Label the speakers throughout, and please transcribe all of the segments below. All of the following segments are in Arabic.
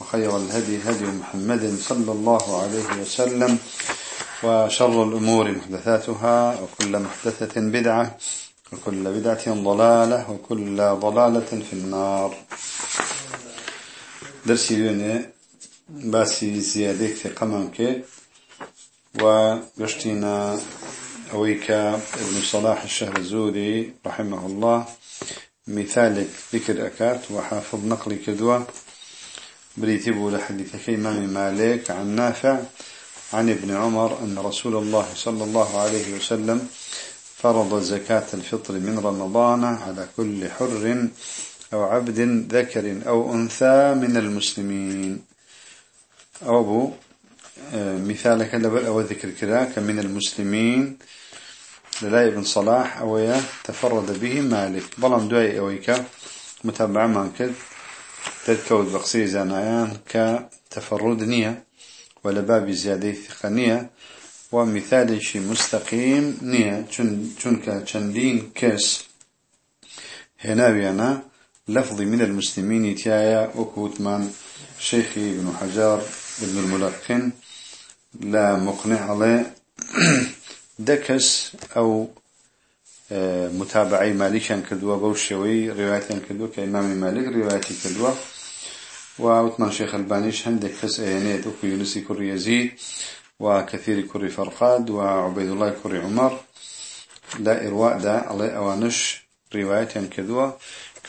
Speaker 1: وخير الهدي هدي محمد صلى الله عليه وسلم وشر الأمور محدثاتها وكل محدثة بدعة وكل بدعة ضلالة وكل ضلالة في النار. درسي اليوم باسي زيادة في قمانك وقشتنا أويك ابن صلاح الشهر الزوري رحمه الله مثالك ذكر أكات وحافظ نقل كدوة بريتبوا لحديث إمام مالك عن نافع عن ابن عمر أن رسول الله صلى الله عليه وسلم فرض زكاة الفطر من رمضان على كل حر أو عبد ذكر أو أنثى من المسلمين. أو أبو آه، مثالك لبل أو ذكر كراك من المسلمين. للا ابن صلاح أو تفرد به مالك. بلام دعي أويك متابع مانكد تذكر بقصي زانيان كتفرد نية ولا باب زيادة ثقة ومثال شي مستقيم نية. چونك چندين كس هنا بيانا لفظ من المسلمين تيايا وكوتمان شيخي بن حجار بن الملقن لا مقنع عليه دكس أو متابعي مالكا كدوا بوشوي رواية كدوا كإمام مالك رواية كدوا وعثمان شيخ البانيش عندك فس ايانيت اكو يونسي كري يزيد وكثير كري فرقاد وعبيد الله كري عمر لا إرواء دا الله أوانش رواية كدوا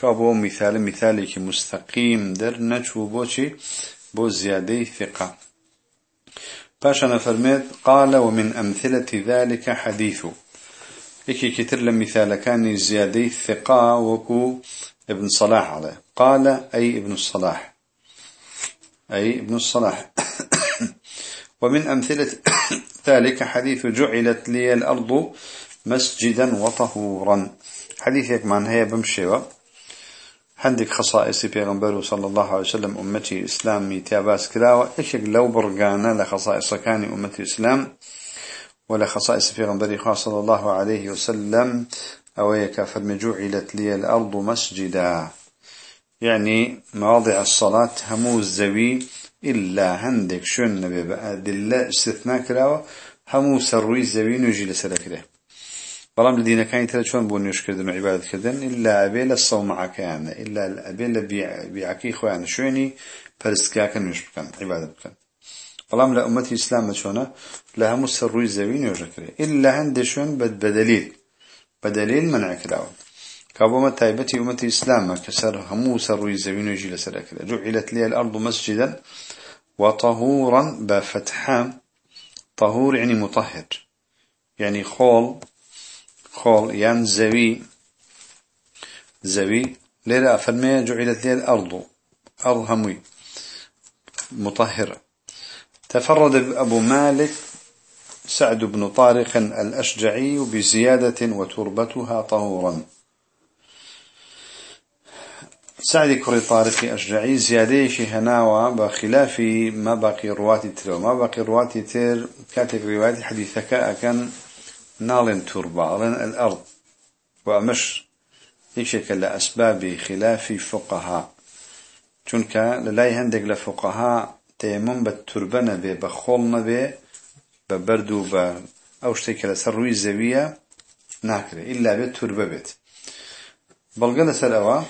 Speaker 1: كابو مثال مثالي مستقيم در نجو بوشي بو زيادة ثقة باشا فرميت قال ومن أمثلة ذلك حديث إكي كتر لمثال كان زيادة ثقة وكو ابن صلاح عليه. قال أي ابن الصلاح؟ أي ابن الصلاح. ومن أمثلة ذلك حديث جعلت لي الأرض مسجدا وطهورا. حديث من هي بمشيوة. عندك خصائص بيغنبره صلى الله عليه وسلم أمتي إسلامي تاباس كلاوة إيش لو برقانا لخصائص كان أمتي إسلام. ولا خصائص بيغنبره صلى الله عليه وسلم. أو يكافر جعلت لي الأرض مسجدا. يعني مواضع الصلاة همو الزوي إلا هندك شن نبي بقى دلة استثناء كراوة. همو سروي الزوي نجي لسلك له. بلام لدينا كان ترى شون بونيوش كردن وعبادة كردن. إلا أبيل الصوم معك يعني إلا أبيل بيعكي خوان شويني. فرسكاكن مش بكن عبادة بكن. بلام لأمتي إسلام شونا لهم سروي الزوي نجي إلا هندك شون بدليل بدليل منع كراوة كابوما تايبتي أمتي إسلام كسر همو سروي زمين ويجي لسر جعلت لي الأرض مسجدا وطهورا بفتحان طهور يعني مطهر يعني خول خول يعني زوي زوي ليلة أفرمي جعلت لي الأرض أرض هموي مطهرة تفرد أبو مالك سعد بن طارق الأشجعي بزيادة وتربتها طهورا. سعد كري طارق أشجعي زيادة هناوة بخلاف ما باقي رواتي تر. ما باقي رواتي تر كاتب رواية حديثك أكن نال تربة الأرض. ومش يشكل لأسباب خلاف فقهاء. چونك للاي هندق لفقهاء تيمم بالتربة نبي بخول نبي ببردو ب أو شتيك لسروي الزوية ناكره إلا بالتربة بيت بلغنا سلوى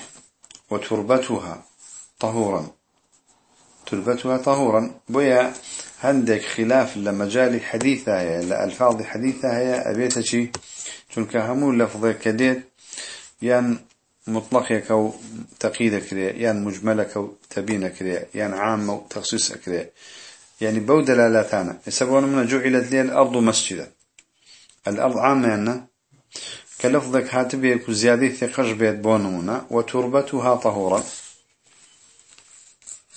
Speaker 1: وتربتها طهورا. تربتها طهورا بويا عندك خلاف لمجال حديثها لألفاظ حديثها هي أبيتشي تلك همو لفظ كديت يان مطلق يكو تقييد كريا يان مجمل كو تبين كريا يان عام تخصيص كريا يعني بو دلالاتنا يسبون من جعلت لي الأرض مسجدا. الأرض عامة يعني كلفظك هاتبه يكو زيادة ثقش بيت بونمونا وتربتها طهورا.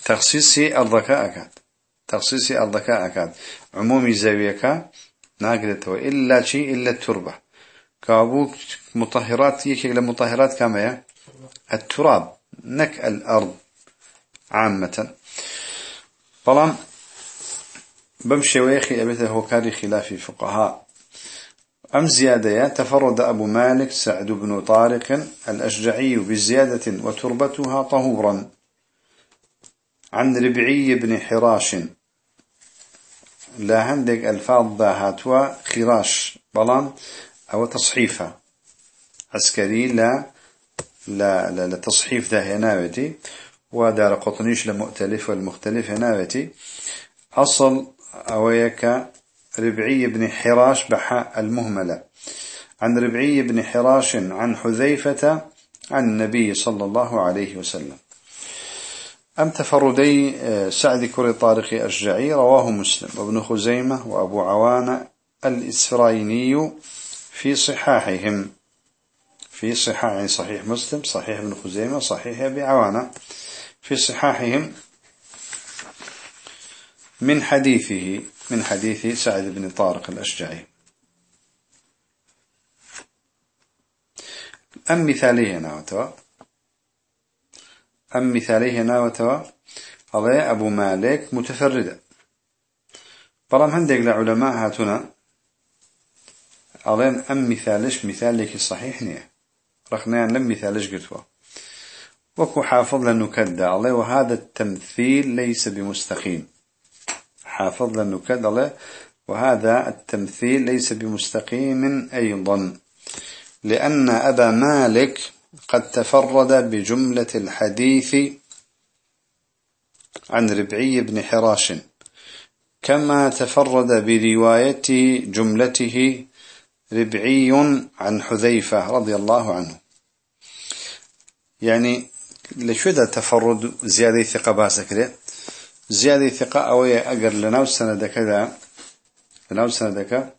Speaker 1: تخصيصي الذكاء كات تخصيصي الذكاء كات عمومي زاوية ناقلته إلا شيء إلا التربة. كابوك مطهرات يكي مطهرات كما التراب نك الأرض عامة. طالما بمشي ويخي أبيته هو كاري خلافي فقهاء أم زيادة تفرد أبو مالك سعد بن طارق الأشجعي بزيادة وتربتها طهورا. عن ربعي بن حراش. لا هندق ألفاظ هاتوا خراش. بلان أو تصحيفة. عسكري لا لا لا, لا تصحيف ده هناوتي ودار قطنيش لمؤتلف والمختلف هناوتي أصل أويك ربعي بن حراش بحاء المهملة. عن ربعي بن حراش عن حذيفة عن النبي صلى الله عليه وسلم. أم تفردي آه، سعد كري طارق أشجعي رواه مسلم. وابن خزيمة وأبو عوان الإسرائيني في صحاحهم في صحاح صحيح مسلم صحيح ابن خزيمة صحيح أبي عوانة. في صحاحهم من حديثه من حديث سعد بن طارق الأشجعي. أم مثاليه ناوتوا أم مثاليه ناوتوا هذا أبو مالك متفردة. برام هندق لعلماء هاتنا أظن أم مثالش مثالك صحيح نية. رخنان لم مثالش قلتوا. وكو حافظ لنكدى الله وهذا التمثيل ليس بمستقيم. حافظ لنكدى الله وهذا التمثيل ليس بمستقيم أيضا. لأن أبا مالك قد تفرد بجملة الحديث عن ربعي بن حراش. كما تفرد برواية جملته ربعي عن حذيفة رضي الله عنه. يعني لشو تفرد زيادة ثقة باسكرة زيادة ثقة أوي أجر لناو سنة كذا لناو سنة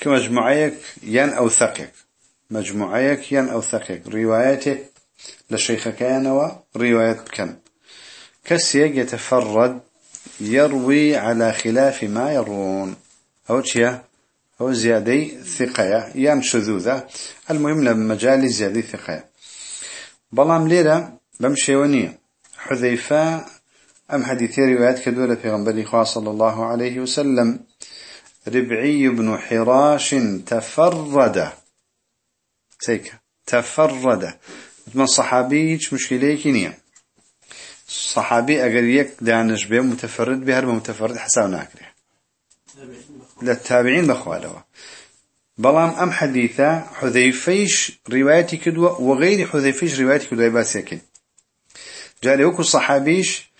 Speaker 1: كمجموعيك ين أو ثقك مجموعيك ين أو ثقك روايتك لشيخ كان ورواية كان. كسيق يتفرد يروي على خلاف ما يرون أو شيء؟ أو زيادة ثقة يان شذوذة. المهم لما مجال زيادة ثقة. بلام ليرة بمشي ونية حذيفة أم حديث روايات كدولة في غنبري صلى الله عليه وسلم. ربعي بن حراش تفرد. سيكا تفرد. من صحابي مشكلة كنية صحابي أقل يك دانش به متفرد بهرب متفرد حساب ناكره للتابعين بخواله بلام أم حديثة حذيفيش روايتي كدوة وغير حذيفيش روايتي كدوة باسيكين. جالي وكو صحابيش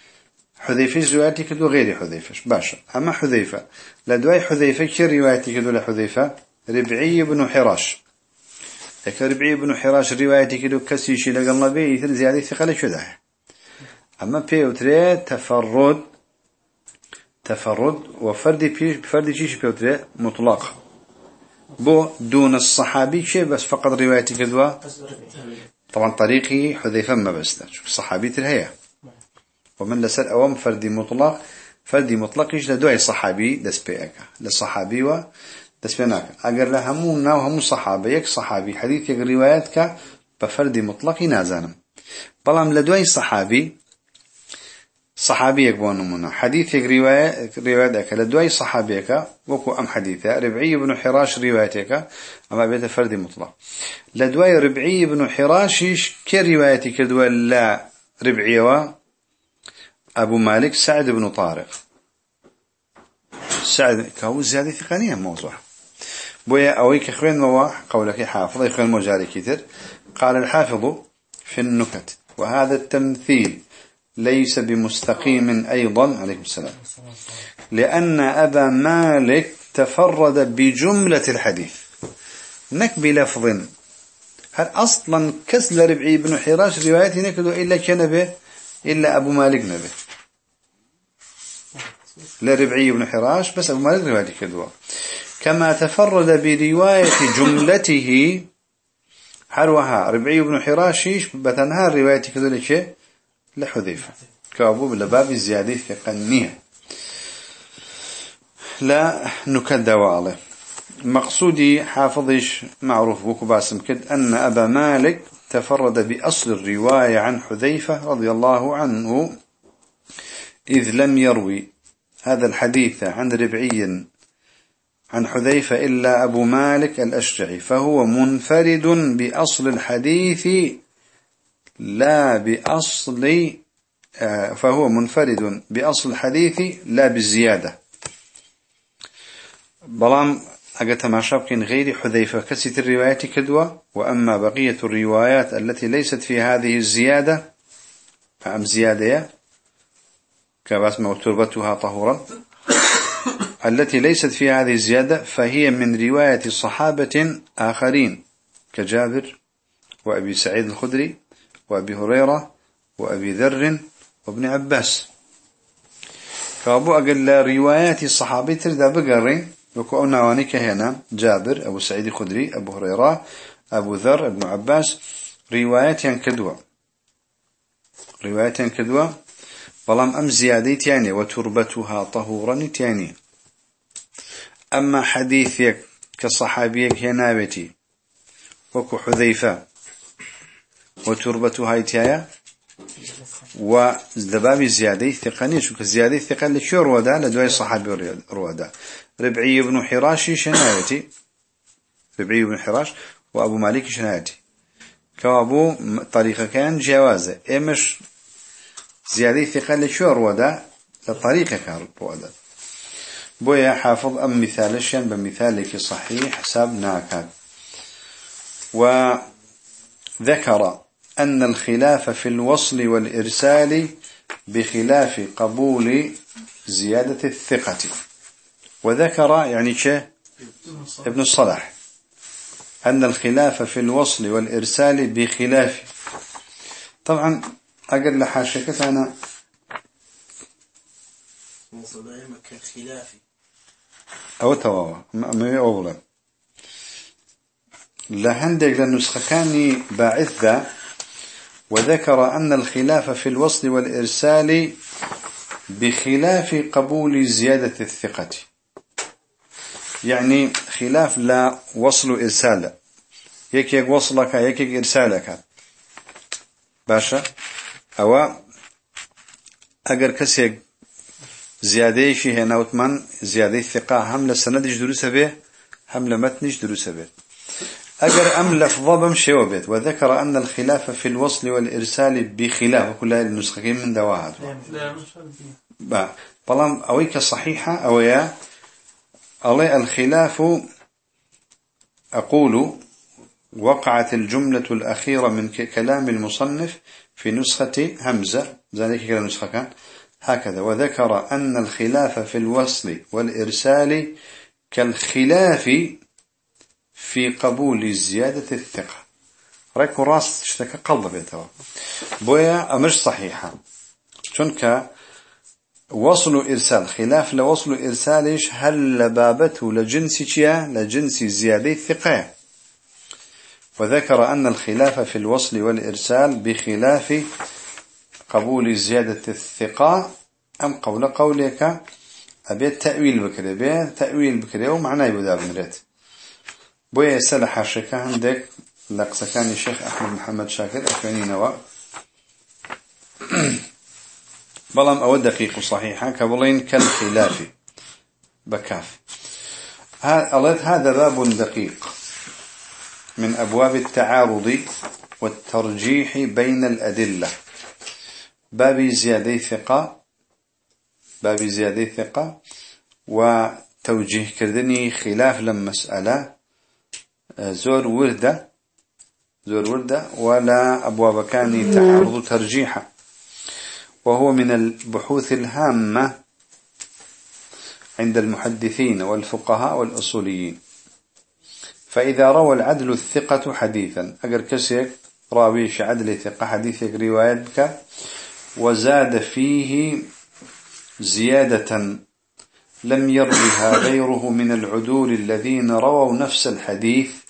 Speaker 1: حذيفيش روايتي كدوة غير حذيفيش. باشا. أما حذيفة. لدواي حذيفة كي روايتي كدوة لحذيفة؟ ربعي بن حراش. لك ربعي بن حراش روايتي كدوة كسيشي لقلنا بيه يثل زيادة ثقة شو ده أما بيوتري تفرد تفرد وفردي فردي شيش بيوتري مطلق. بو دون الصحابي شيء بس فقط روايتي كدوا طبعا طريقي حذيفة ما بس شوف صحابي الهيئة ومن لسر أوام فردي مطلق فردي مطلق يجد دواي صحابي دس بيك للصحابي و دس بيناك أجر لهمو ناو همو صحابي يك صحابي حديث يك رواياتك بفردي مطلق نازانم. بلام لدواي صحابي صحابيك بونمنا حديث رواية روايتك لدواي صحابيك. وكو أم حديثة. ربعي بن حراش روايتك أما بيت فردي مطلق. لدواي ربعي بن حراشيش كروايتك دوا لا ربعي و أبو مالك سعد بن طارق. سعد كهو زيادة ثقانية موضوع. بويا أويك خوين موا قولك حافظ. يخوين مجاري كتر قال الحافظ في النكت. وهذا التمثيل. ليس بمستقيم أيضا عليكم السلام. لأن أبا مالك تفرد بجملة الحديث. نك بلفظ. هل أصلا كسل ربعي بن حراش روايته نكدو إلا كنبه إلا أبو مالك نبه. لا ربعي بن حراش بس أبو مالك روايته كدوا كما تفرد برواية جملته حروها ربعي بن حراشيش بتنها روايته كدوا لك. لحذيفة. كأبو لباب زيادة ثقنية لا نكد عليه مقصودي حافظش معروف بوك باسم كد أن أبا مالك تفرد بأصل الرواية عن حذيفة رضي الله عنه إذ لم يروي هذا الحديث عن ربعي عن حذيفة إلا أبو مالك الأشجعي فهو منفرد بأصل الحديث لا بأصل آه، فهو منفرد بأصل الحديث لا بالزيادة. بلام أجت ما شابكين غير حذيفة كسيت الرواية كدوة وأما بقية الروايات التي ليست في هذه الزيادة فأم زيادة كباسمة تربتها طهورا. التي ليست في هذه الزيادة فهي من رواية صحابة آخرين كجابر وأبي سعيد الخدري وأبي هريرة وأبي ذر وابن عباس. فأبو أقل روايات الصحابي ترد بقرين وكو نوانيك هنا جابر أبو سعيد الخدري أبو هريرة أبو ذر ابن عباس روايات ينكدوا روايات ينكدوا بلام أم زيادة يعني وتربتها طهورا يعني أما حديثك كصحابيك هنا بيتي وكو حذيفة وتربتها تيايا وذباب زيادة ثقة شو كزيادة ثقة لشو رودا لدواي صحابي رودا ربعي بن حراش شنايتي. ربعي بن حراش وأبو مالك شنايتي. كوابو طريقة كان جوازة. إمش زيادة ثقة لشو رودا لطريقة كان رودا بويا حافظ أم مثالشين بمثالك صحيح حساب ناكاد وذكر أن الخلاف في الوصل والإرسال بخلاف قبول زيادة الثقة. وذكر يعني شه ابن الصلاح أن الخلاف في الوصل والإرسال بخلاف. طبعا أقل لحاشكت أنا أو تواوا ما أولا. لهندق لنسخة كاني باعث ذا وذكر أن الخلاف في الوصل والإرسال بخلاف قبول زيادة الثقة. يعني خلاف لا وصل إرسال. يك يك وصلك يك يك إرسالك. باشا؟ أو أجر كسيك زيادة شيء هنا وثمان زيادة ثقة هم لسندج دروس به هم لمتنج دروس به. أجر أم لفظة بمشي وبيت وذكر أن الخلاف في الوصل والإرسال بخلاف كل النسختين من دواها. با. بلام أويك صحيحة أويا. علي الخلاف أقول وقعت الجملة الأخيرة من كلام المصنف في نسخة همزة. ذلك كلام نسخة كان. هكذا. وذكر أن الخلاف في الوصل والإرسال كالخلاف في قبول زيادة الثقة. رأيك راس اشتكى قلب بيتوا بويا أمش صحيحة. شنك وصل إرسال. خلاف لوصل إرسالش هل لبابته لجنس شيا؟ لجنس زيادة الثقة وذكر أن الخلاف في الوصل والإرسال بخلاف قبول زيادة الثقة. أم قول قولك أبي التأويل بكري. أبي تأويل بكري. ومعنى يبدأ بنريت بويا يسأل حاشك عندك لقصة كان الشيخ أحمد محمد شاكر أكواني نوا بلام أو دقيق صحيحة كبلين كالخلاف بكاف هذا باب دقيق من أبواب التعارض والترجيح بين الأدلة. باب زيادة ثقة باب زيادة ثقة وتوجيه كردني خلاف لما مسألة زور وردة زور وردة ولا أبواب كان تعرض ترجيحا. وهو من البحوث الهامة عند المحدثين والفقهاء والأصوليين. فإذا روى العدل الثقة حديثا أجر كسيك راويش عدل ثقة حديثك روايتك وزاد فيه زيادة لم يروها غيره من العدول الذين رووا نفس الحديث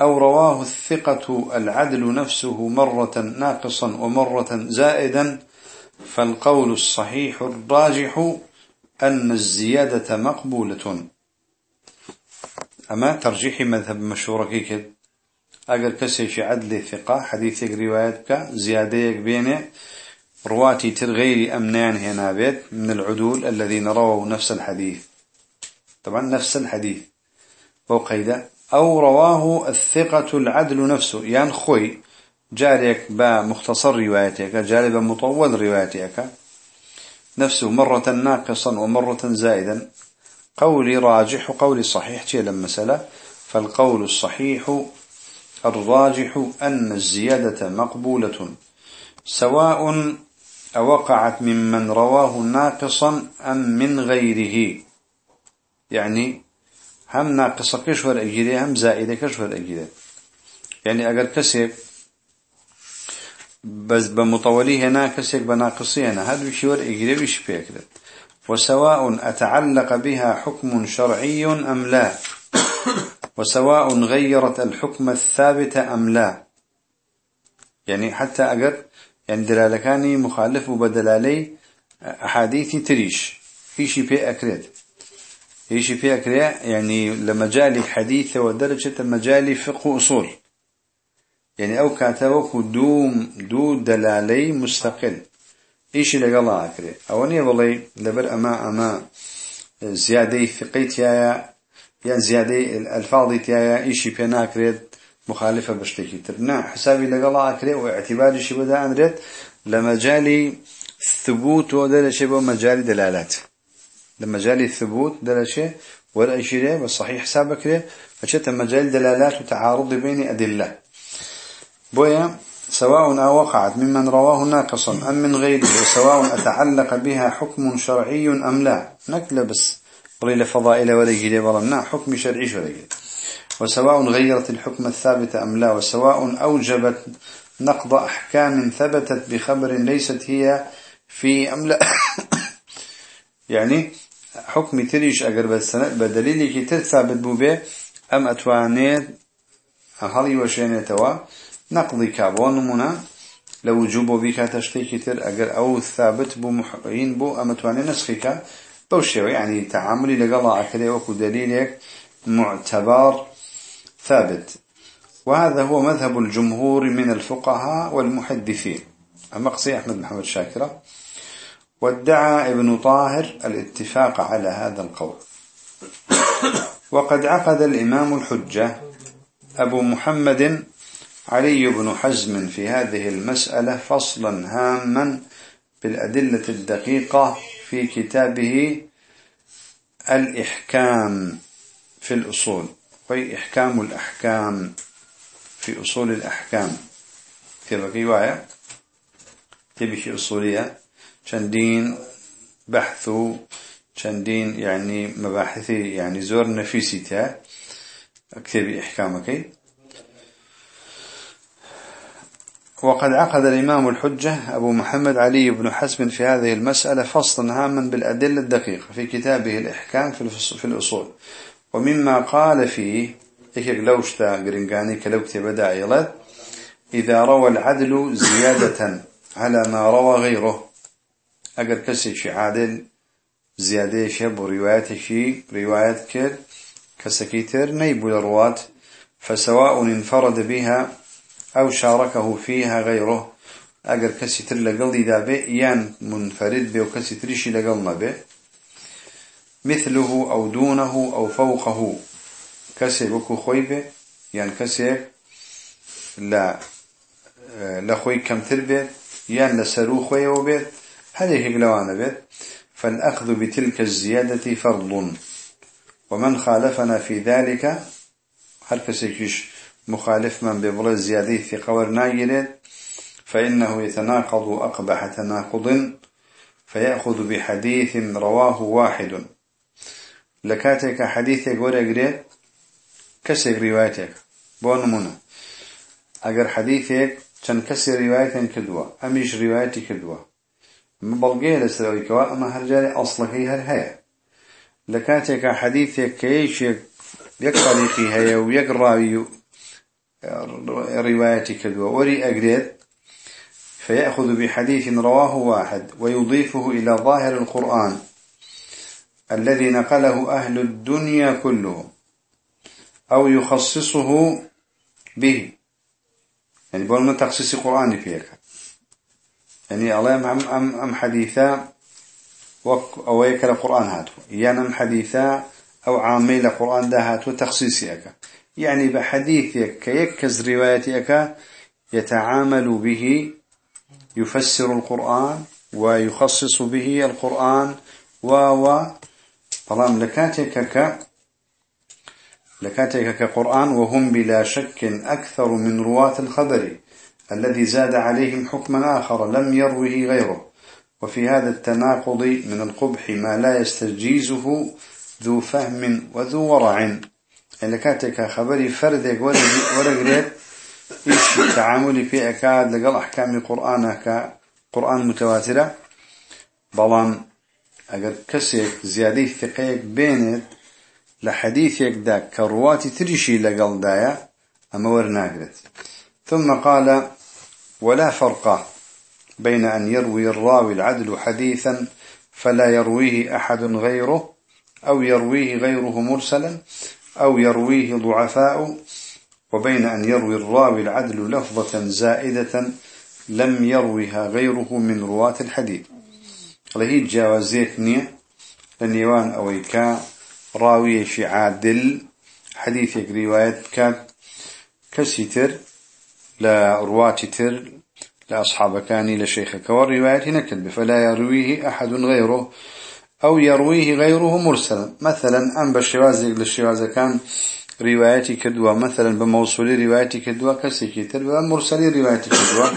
Speaker 1: أو رواه الثقة العدل نفسه مرة ناقصا ومرة زائدا فالقول الصحيح الراجح أن الزيادة مقبولة. أما ترجيح مذهب مشهور كيكد أجر كسي عدل ثقة حديثك روايتك زيادة بينه رواتي ترغير أمنان هنا بيت من العدول الذين رووا نفس الحديث. طبعا نفس الحديث. وقيدة أو رواه الثقة العدل نفسه. يعني خوي جاريك بمختصر روايتك جاري بمطول روايتك نفسه مرة ناقصا ومرة زائدا. قولي راجح وقولي صحيح تي المسألة. فالقول الصحيح الراجح أن الزيادة مقبولة سواء أوقعت ممن رواه ناقصا أم من غيره. يعني هم ناقصة كشور أجيري هم زائدة كشور أجيري يعني أجر كسب بس بمطولي هنا كسب بناقصي هنا هذا بشور أجيري وش بيكرد وسواء أتعلق بها حكم شرعي أم لا. وسواء غيرت الحكم الثابت أم لا. يعني حتى أجر يعني دلالكاني مخالف وبدلالي أحاديثي تريش إيشي بي أكريد إيشي بي أكريد يعني لمجالي حديث ودرجة مجالي فقه أصول. يعني أو كاتوك دو دو دلالي مستقل. إيشي لقلا أكريد أولي والله لبر أما أما زيادة فقيتيا يعني زيادة الألفاظ تيايا إيشي بي ناكريد مخالفة بشتكي ترنا حسابي لقلا أكري واعتباري شي بدأ أنريد لمجالي ثبوت شيء مجال دلالات. لمجالي الثبوت دل شيء ولا شيء والصحيح حسابك له فشت مجال دلالات وتعارض بين أدلة. بويا سواء وقعت ممن رواه ناقصا أم من غيره سواء أتعلق بها حكم شرعي أم لا. نكل بس قليل فضائل ولا جيلي حكم شرعي ولا وسواء غيرت الحكم الثابت أم لا وسواء أوجبت نقض أحكام ثبتت بخبر ليست هي في أم لا. يعني حكم تريش أقرب بالسنة بدليل كي ثابت بوبه أم أتوانيت هل وشينيتوا نقضي كابون منا لو جوبو بك تشتيكي تر أقر أو ثابت بو محقين بو أم أتواني نسخك بوشيو يعني تعاملي لقضاء أكده وكو دليلك معتبر ثابت. وهذا هو مذهب الجمهور من الفقهاء والمحدثين. المقصي أحمد محمد شاكرة. وادعى ابن طاهر الاتفاق على هذا القول. وقد عقد الإمام الحجة أبو محمد علي بن حزم في هذه المسألة فصلا هاما بالأدلة الدقيقة في كتابه الإحكام في الأصول وهي إحكام الأحكام في أصول الأحكام. تبقى وايا تبي في أصولية شندين بحثو شندين يعني مباحثي يعني زور نفيسي تا اكتبي إحكامك وقد عقد الإمام الحجة أبو محمد علي بن حسب في هذه المسألة فصلا هاما بالأدلة الدقيقة في كتابه الإحكام في الأصول. ومما قال فيه إيك لوشتا قرنقاني كلوكتي أيضا إذا روى العدل زيادة على ما روى غيره. أقر كسي شي عادل زيادة شب ورواية شي رواية كر كسكيتر نيب الرواة فسواء انفرد بها أو شاركه فيها غيره أقر كسي تر لقل دابه يان منفرد به وكسي تريشي لقلنا به مثله أو دونه أو فوقه. كسي بكو خويبه يعني كسي لا لخوي كم تربيت يعني لسرو خوي وبيت هذه قلوانا بيت فالأخذ بتلك الزيادة فرض. ومن خالفنا في ذلك هل كسيكش مخالف من ببلا الزيادة في قور نايلت فإنه يتناقض أقبح تناقض فيأخذ بحديث رواه واحد. لكاتك حديثك ورقريت كسر روايتك بونمونا اگر حديثك چند كسر روايتك كدوا أميش روايتي كدوا مبلغي لسروي كوا اما هرجاري اصلك هي هر هيا لكاتك حديثك كيش هيا ويك راوي روايتي كدوا وري اقريت فيأخذ بحديث رواه واحد ويضيفه إلى ظاهر القرآن الذي نقله أهل الدنيا كلهم أو يخصصه به. يعني بقولنا تخصيص قرآني فيك يعني الله أم, أم, أم حديثا أو يكل القرآن هاتو. يعني أم حديثا أو عامي لقرآن ده هاتو تخصيصيك يعني بحديثك كيكز روايتك يتعامل به يفسر القرآن ويخصص به القرآن و و طالما لكاتك ك لكاتك كقرآن وهم بلا شك أكثر من رواة الخبر الذي زاد عليهم حكما آخر لم يروه غيره. وفي هذا التناقض من القبح ما لا يستجيزه ذو فهم وذو ورع. إلا كاتك خبري فردك ولا قريت إيش تعاملي في أكاد لقل أحكام القرآن كقرآن متواترة؟ بلان أجر كسيك زيادة ثقيك بينت لحديثك دا كرواتي تريشي لقل دايا أما ورناقرت ثم قال ولا فرق بين أن يروي الراوي العدل حديثا فلا يرويه أحد غيره أو يرويه غيره مرسلا أو يرويه ضعفاء وبين أن يروي الراوي العدل لفظة زائدة لم يروها غيره من رواة الحديث. لهي جاوزيت نية لنيوان أويكا راوي في عادل حديث رواية كان كسيتر. لا رواة تر لأصحاب كاني لشيخك والرواية نكذب فلا يرويه أحد غيره أو يرويه غيره مرسلا. مثلا أن بالشواز للشواز كان روايتي كدوة. مثلا بموصول روايتي كدوة كسيكتر ومرسل روايتي كدوة.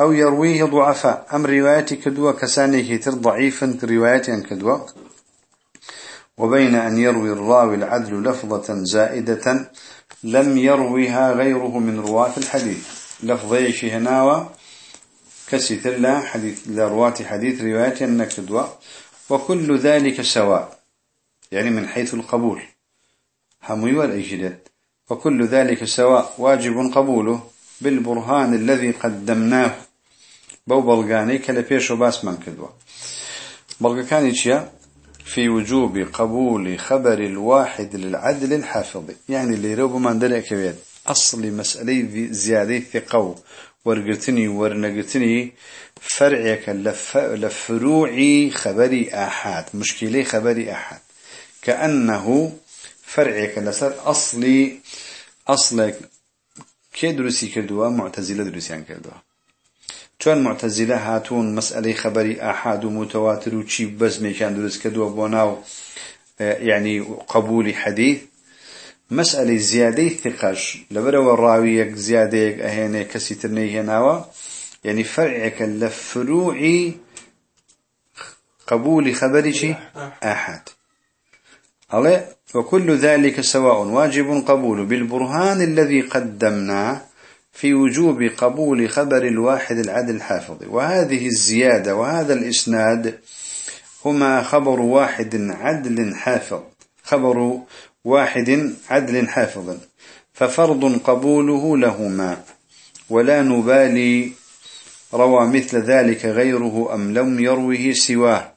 Speaker 1: أو يرويه ضعفاء. أم روايتي كدوة كساني كتر ضعيفا روايتي كدوة. وبين أن يروي الراوي العدل لفظة زائدة لم يرويها غيره من رواة الحديث. لفظي شهناوة كسيتر لا حديث لرواة حديث رواية النكدوة. وكل ذلك سواء يعني من حيث القبول. همي والأجداد. وكل ذلك سواء واجب قبوله بالبرهان الذي قدمناه. بو بلغاني كالبيش وباس من كدوة. بلغاني في وجوب قبول خبر الواحد للعدل الحافظ. يعني اللي روب من كبير. أصل مسألة زيادة ثقو ورقتني ورنقتني. فرعك لف لفروعي خبري أحد. مشكلة خبري أحد. كأنه فرعك لسر أصلي أصلك. كدرسي كدوا معتزلة درسيان كدوا چون معتزله هاتون مسألة خبري أحد ومتواتر وشي بس ميكان درس كدوا بوناو يعني قبول حديث مسألة زيادة ثقش لبرو الراويك زيادة أهينة كسي ترنيه هناوا يعني فرعك لفروعي قبول أحد الله وكل ذلك سواء واجب قبول. بالبرهان الذي قدمناه في وجوب قبول خبر الواحد العدل الحافظ. وهذه الزيادة وهذا الإسناد هما خبر واحد عدل حافظ. خبر واحد عدل حافظ. ففرض قبوله لهما. ولا نبالي روى مثل ذلك غيره أم لم يروه سواه.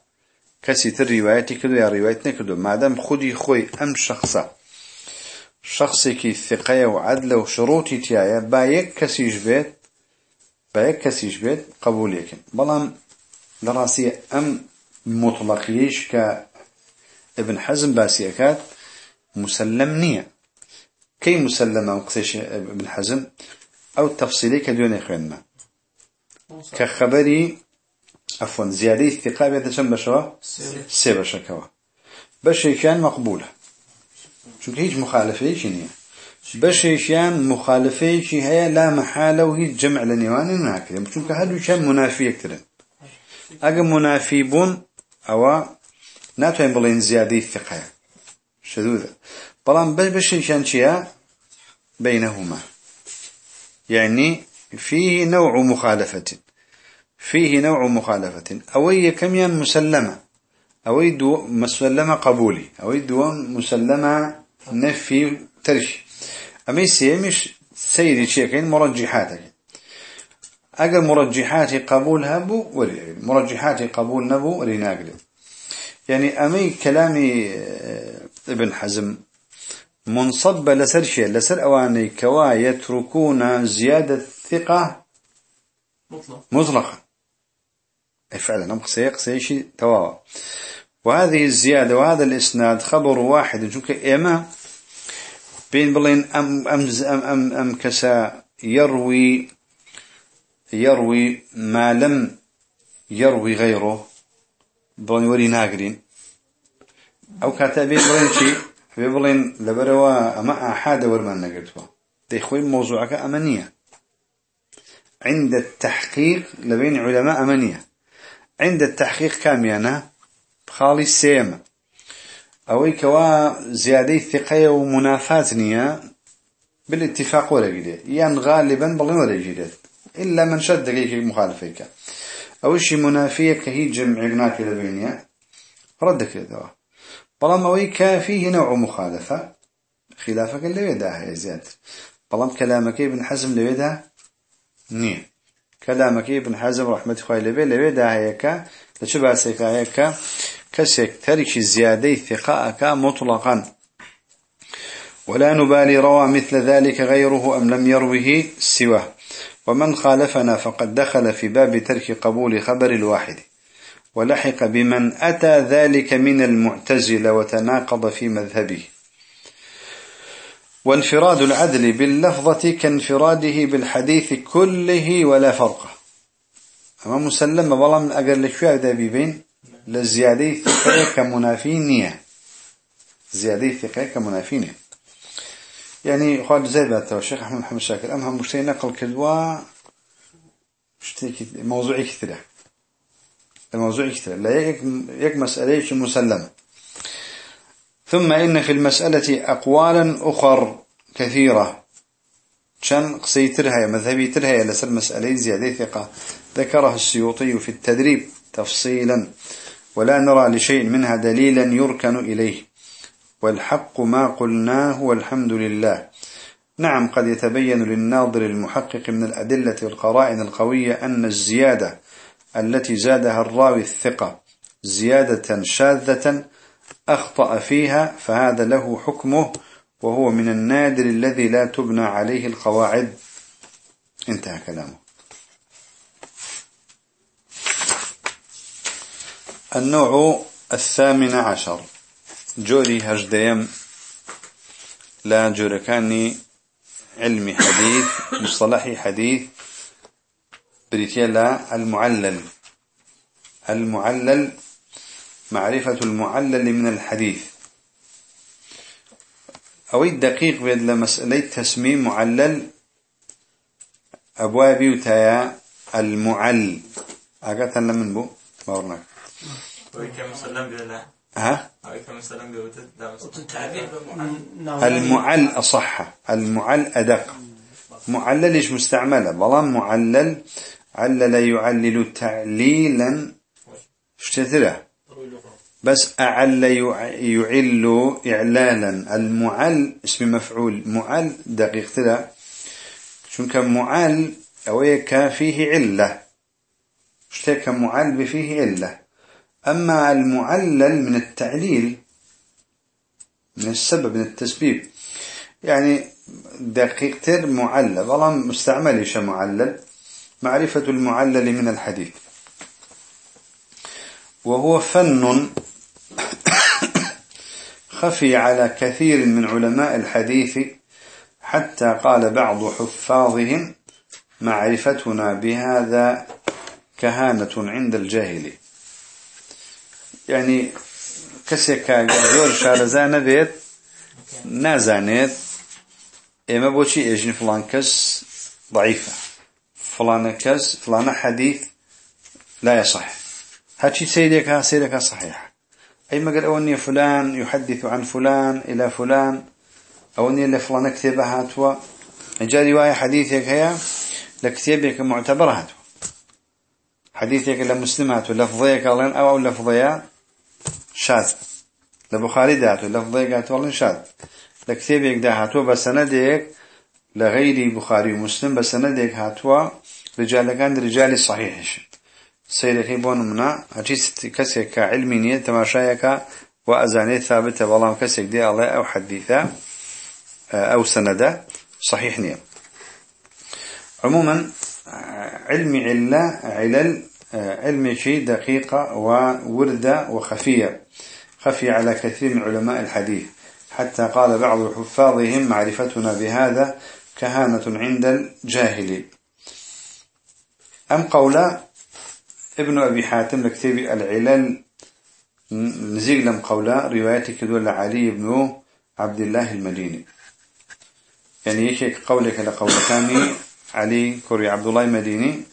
Speaker 1: كسي الرواية كدو يا روايتنا كدو. ما دام خدي خوي أم شخصا. شخصي كي ثقية وعدل وشروطي تيايا بايك كسيش بيت بايك كسيش بيت قبول يكن بلان دراسية أم مطلقيش كابن حزم باسيكات مسلم نية كي مسلمة وقتش ابن حزم؟ أو تفصيلي كدون يخويننا كخبري عفوا زيادة الثقة بيتشم بشوا سي بشكوا بشي كان مقبولة مخالفة شنية بشي كان مخالفة شي هي لا محالة وهي جمع لنيوان ناكل شو كهلو كان منافي كتير أجا منافي بون أو ناتوين بلين زيادة الثقة شذوذة بلان بشي كان شيا بينهما يعني فيه نوع مخالفة فيه نوع مخالفة أوي كميان مسلمة أوي دو مسلمة قبولي أوي دو مسلمة نفي ترشي أمي سيمش سيدي شيكين مرجحاتك. أجل مرجحات قبول هبو ولي مرجحات قبول نبو ولناقل يعني أمي كلامي آه، ابن حزم منصب لسر شيء لسر أواني كوا يتركون زيادة ثقة مطلقة فعلا أم قصي قصي شيء تواوا وهذه الزيادة وهذا الإسناد خبر واحد شوك إما بين بلين أم أم أم أم, أم كسا يروي يروي ما لم يروي غيره بلين وري ناقرين. أو كاتبين بلين شيء بلين لبروا أما أحد ورمان نقرتوا. تخوي موضوعك أمنية عند التحقيق لبين علماء أمنية عند التحقيق كاميانا خالي سيما أوي كوا زيادة ثقة ومنافات نية بالاتفاق ولا جديد يعني غالبا بلين ولا جديد إلا من شد ليك مخالفيك أو شي منافية كهي جمع قناك لبينيا ردك دوا بلام أوي كافيه نوع مخالفة خلافك اللي يداها يا زياد بلام كلامك ابن حزم اللي يداها نيه كلامك ابن حزم رحمة الله لبي اللي يداها يكا لشبه سيكا يكا كسك ترك زيادة ثقاءك مطلقا. ولا نبالي روى مثل ذلك غيره أم لم يروه سواه. ومن خالفنا فقد دخل في باب ترك قبول خبر الواحد. ولحق بمن أتى ذلك من المعتزلة وتناقض في مذهبه. وانفراد العدل باللفظة كانفراده بالحديث كله ولا فرق أما مسلم والله من أقل لشوية دابيبين لزيادة ثقة كمنافينية. زيادة ثقة كمنافينية. يعني خالد زي الشيخ أحمد محمد شاكر أمها مشتي نقل كدوا موضوعي كثيرة الموضوع كثيرة لا يك يك مسألة مسلمة. ثم إن في المسألة أقوالا أخر كثيرة. شان قصيترها مذهبي ترها لسر مسألة زيادة ثقة. ذكرها السيوطي في التدريب تفصيلا. ولا نرى لشيء منها دليلا يركن إليه. والحق ما قلناه والحمد لله. نعم قد يتبين للناظر المحقق من الأدلة والقرائن القوية أن الزيادة التي زادها الراوي الثقة زيادة شاذة أخطأ فيها فهذا له حكمه وهو من النادر الذي لا تبنى عليه القواعد. انتهى كلامه. النوع الثامن عشر. جوري هجديم. لا جوركاني. علمي حديث. مصطلحي حديث. بريتيلا المعلل. المعلل معرفة المعلل من الحديث. أو الدقيق بيد لمسألة تسميم معلل. أبوابي وتايا المعل. أقاتل من بو؟ بورناك ها؟ المعل أصح. المعل أدق. معلل إيش مستعملة؟ بلان معلل. علل يعلل تعليلا. اشتثله بس أعل يعل إعلالا. المعل اسم مفعول. معل دقيق تلا شنك معل أويك فيه علة. اشتك معل بفيه علة. أما المعلل من التعليل من السبب من التسبيب. يعني دقيق تر معلل. والله مستعمل إيش معلل؟ معرفة المعلل من الحديث. وهو فن خفي على كثير من علماء الحديث حتى قال بعض حفاظهم معرفتنا بهذا كهانة عند الجاهل. يعني كسيكا زور شارزانه بيت نازانيت إما بوشي ايجن فلان كس ضعيفة فلان كس فلان حديث لا يصح. هاتشي سيدك سيدك صحيح. أي ما قال أوني فلان يحدث عن فلان إلى فلان أوني لفلان كتابة هاتوا. جاء رواية حديثك هي لكتابك معتبرة هاتوا. حديثك لمسلم هاتوا لفظيك أو أو لفظيا شاذ. لبخاري دهاتو لفظيك هاتوا شاذ. لكتابك دهاتوا بسندك لغير بخاري ومسلم بسندك هاتوا. رجال كان رجال صحيح سيركي بون منا. هجيس كسيك علمي نية تماشايك وأزاني ثابتة والله كسيك دي الله أو حديثة أو سندة صحيح نية عموما علم علة علل علم شيء دقيقة ووردة وخفية. خفي على كثير من علماء الحديث. حتى قال بعض حفاظهم معرفتنا بهذا كهانة عند الجاهل أم قول ابن أبي حاتم لكتاب العلل نزيق لم قول روايتك دول علي بن عبد الله المديني. يعني يشيك قولك لقول ثاني علي كوري عبد الله المديني.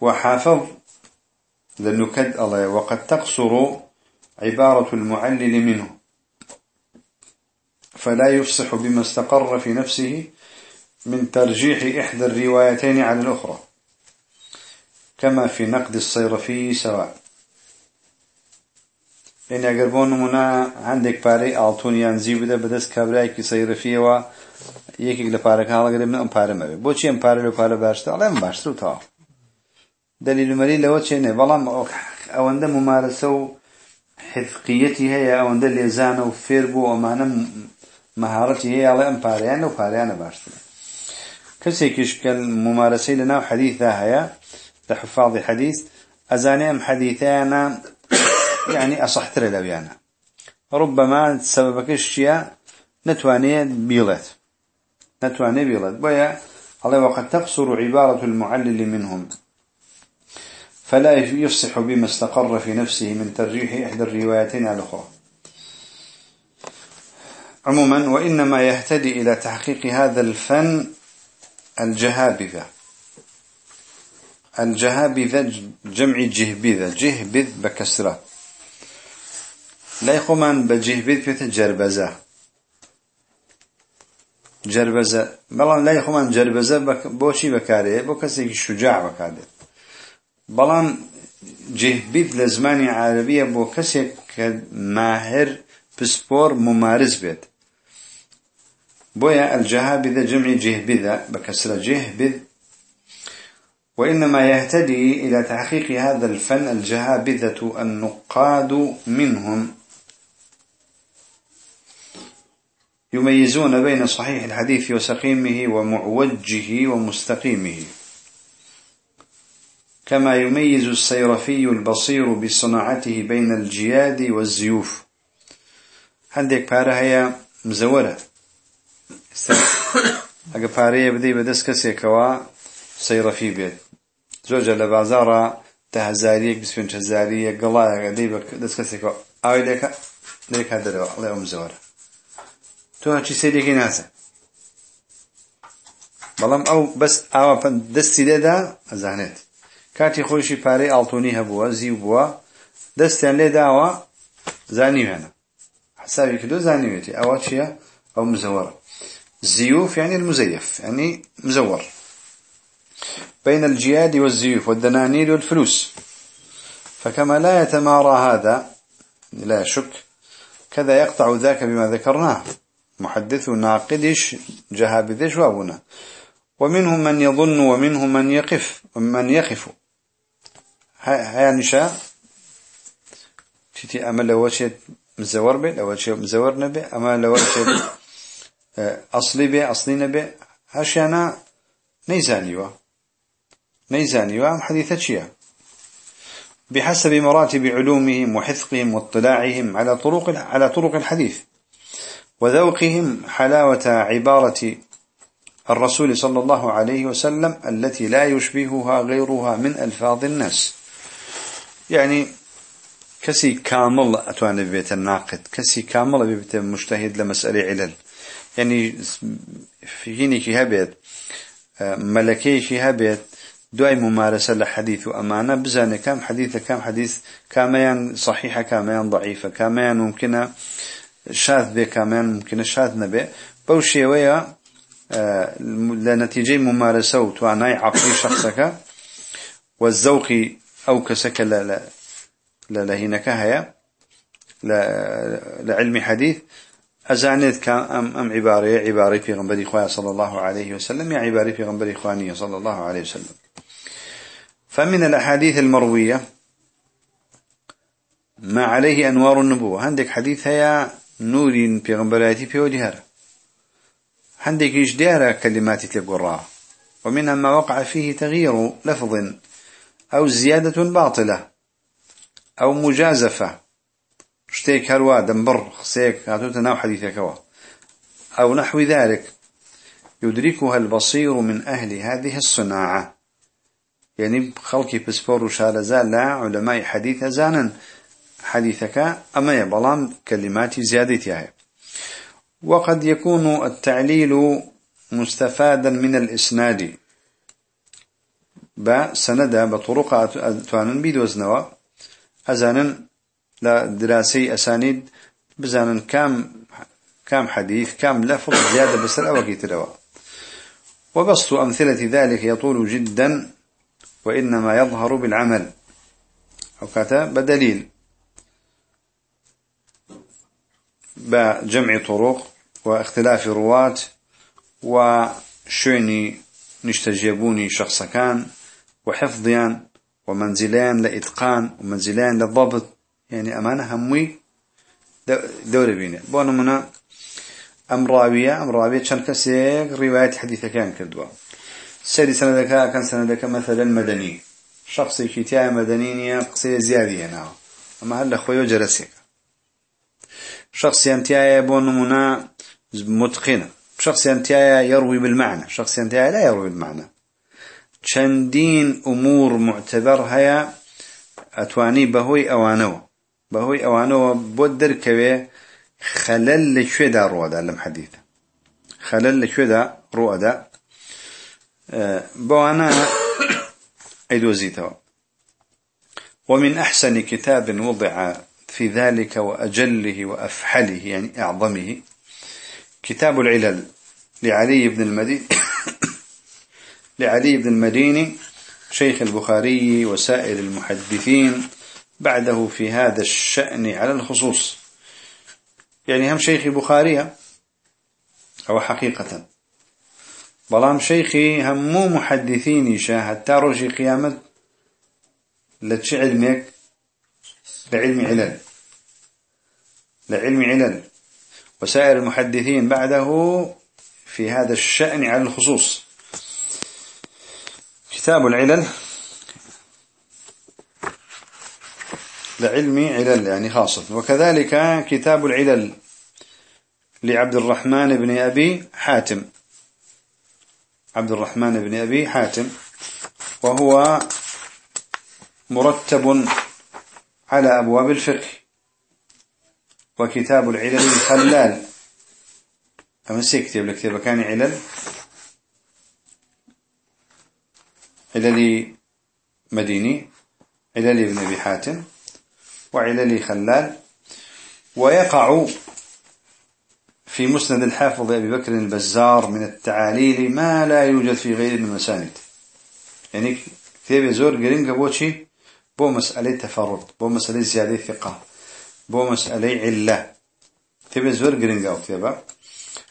Speaker 1: وحافظ لنكد الله وقد تقصر عبارة المعلل منه. فلا يفصح بما استقر في نفسه من ترجيح إحدى الروايتين على الأخرى. كما في نقد الصيرفي سواء. يعني اگر بۆ نمونە هەندێک پارەی ئاڵتونیان زی بدە بەدەست کابراایکی سەیرەفیەوە یەکێک لە پارەکە هەڵەگەری من ئەم پارەمەوێ بۆچی ئەم پارە لە پارە باشتە ئەڵێ من باشتر و تاوە دەلیلمەری لەوە چێنێ بەڵام ئەوەندە ممارەسە و حفقیەتی هەیە ئەوەندە لێزانە و فێر بوو ئەمانە مەهارەتی هەیەڵێ ئەم پاریان و پاریانە باشتر کەسێکیش بکەن ممارەسەی لە ناو حەدیثدا هەیە لحفاظ حديث أزاني أم حديثانا يعني أصحتر لو يعني ربما سببك الشيء نتواني بيلت نتواني بيلت بويا الله وقد تقصر عبارة المعلل منهم. فلا يفصح بما استقر في نفسه من ترجيح إحدى الروايتين على الأخرى. عموما وإنما يهتدي إلى تحقيق هذا الفن الجهابذة. الجهابذة جمع جهبذة جهبذ بكسرة. لا يخمان بجهبذ في جربزة. جربزة بلان لا يخمان جربزة بوشي بكاري بو كسي شجاع بكاري بلان جهبذ لزماني عربية بو كسي ماهر بسبور ممارس بيت بويا الجهابذة جمع جهبذة بكسر جهبذ وإنما يهتدي إلى تحقيق هذا الفن الجهابذة النقاد منهم. يميزون بين صحيح الحديث وسقيمه ومعوجه ومستقيمه. كما يميز السيرفي البصير بصناعته بين الجياد والزيوف. عندك بارها هي مزورة پارەیە بدەی بە دەست کەسێکەوە سەیڕەفی بێت. زۆرجە لە بازارە تا هەزاریەک بیست پێنج هەزاریە گەڵایەکە دەی دەست کەسێکەوە ئاوی لێکە لێکا دەرەوە. ئەڵێ ئەم زۆرە تۆ هەچی سێرێکی ناسە؟ بەڵام ئەو بەس ئاوا دەستی لێدا ئەزانێت. کاتی خۆشی پارەی ئاڵتۆنی هەبووە زیو بووە. دەستیان لێ داوە زانیوێنە حسابی کردو زانیوێتی. ئەوە چییە؟ ئەو مزەوەرە زيوف يعني المزيف يعني مزور بين الجياد والزيوف والدنانير والفلوس. فكما لا يتمارى هذا لا شك كذا يقطع ذاك بما ذكرناه. محدث ناقدش جهابذش وابنا ومنهم من يظن ومنهم من يقف ومن يقف. هيا نشاء تتي أما لو مزور بي لو مزور نبي أما لو أصلي به أصلي نبي هشيانا نيزانيوا نيزانيوا حديثة شيا بحسب مراتب علومهم وحفظهم واطلاعهم على طرق على طرق الحديث. وذوقهم حلاوة عبارة الرسول صلى الله عليه وسلم التي لا يشبهها غيرها من ألفاظ الناس. يعني كسي كامل أتوان بيت الناقد كسي كامل بيت مجتهد لمسألة علل. يعني فيني كي هبيت ملكي كي هبيت دعي ممارسة لحديث وأمانة بزانة كم حديثة كم حديث كاميان صحيحة كاميان ضعيفة كاميان ممكن شاذ به كاميان ممكن شاذ نبي بوشي ويا لنتيجة ممارسة وتواناي عقلي شخصك والذوق أو كسك لا لا لهنك هيا لعلم حديث أزانيت كان أم أم عبارة عبارة في غنبري خواه صلى الله عليه وسلم يا عبارة في غنبري خوانية صلى الله عليه وسلم. فمن الأحاديث المروية ما عليه أنوار النبوة. عندك حديث هيا نور بيغمبراتي في وجهها عندك إجدار كلمات تلقراء ومنها ما وقع فيه تغيير لفظ أو زيادة باطلة أو مجازفة. شتيك هروا دنبر خسيك هاتوت حديثك هو أو نحو ذلك. يدركها البصير من أهل هذه الصناعة. يعني خلقي بسفور وشارزا لا علماء حديث زانا حديثك أما يبلان كلمات زيادتها وقد يكون التعليل مستفادا من الإسناد. با سندا بطرق أتوانا بيدوزنوا. أزانا لا دراسي أسانيد. بزانا كام كام حديث كام لفظ زيادة بسر أو كيتروا وبسط أمثلة ذلك يطول جدا. وإنما يظهر بالعمل. أو كتاب بدليل. بجمع طرق واختلاف رواة وشوني نشتجيبوني شخص كان وحفظيان ومنزلان لإتقان ومنزلان للضبط يعني أمانة هموي دورة بينا بوانا منا أم راوية أم راوية كان كسيك رواية حديثة كان كدوا سيدي سندك كان سندك مثلا مدني شخصي كتاية مدنية قصية زيادة هنا أما هل أخوي جرسيك شخصي أنتيا بون منا متقنة شخصي أنتيا يروي بالمعنى. شخصي أنتيا لا يروي بالمعنى. چندين أمور معتبر هيا أتواني بهوي أوانو بهوي أوانو بودر كوي خلل لشوي دا رؤدا لم حديثة خلل لشوي دا أه بوانا ايدوزيتوا ومن أحسن كتاب وضع في ذلك وأجله وأفحله يعني أعظمه. كتاب العلل لعلي بن المديني لعلي بن المديني شيخ البخاري وسائر المحدثين بعده في هذا الشأن على الخصوص. يعني هم شيخ بخارية أو حقيقة. بلام شيخي هم مو محدثين شاهد تاروشي قيامة لتش علمك؟ لعلم علل. لعلم علل. وسائر المحدثين بعده في هذا الشأن على الخصوص. كتاب العلل. لعلم علل يعني خاصة. وكذلك كتاب العلل لعبد الرحمن بن أبي حاتم. عبد الرحمن بن أبي حاتم وهو مرتب على أبواب الفقه وكتاب العلل الخلال. أما سيكتب لكتاب كان علل. علل مديني علل ابن أبي حاتم وعلل خلال. ويقع في مسند الحافظ أبي بكر البزار من التعاليل ما لا يوجد في غير المساند. يعني كتاب زور قرين قبوتشي بو مسألة تفرد بو مسألة زيادة ثقة بو مسألة علة. كتاب زور قرين قبوتشي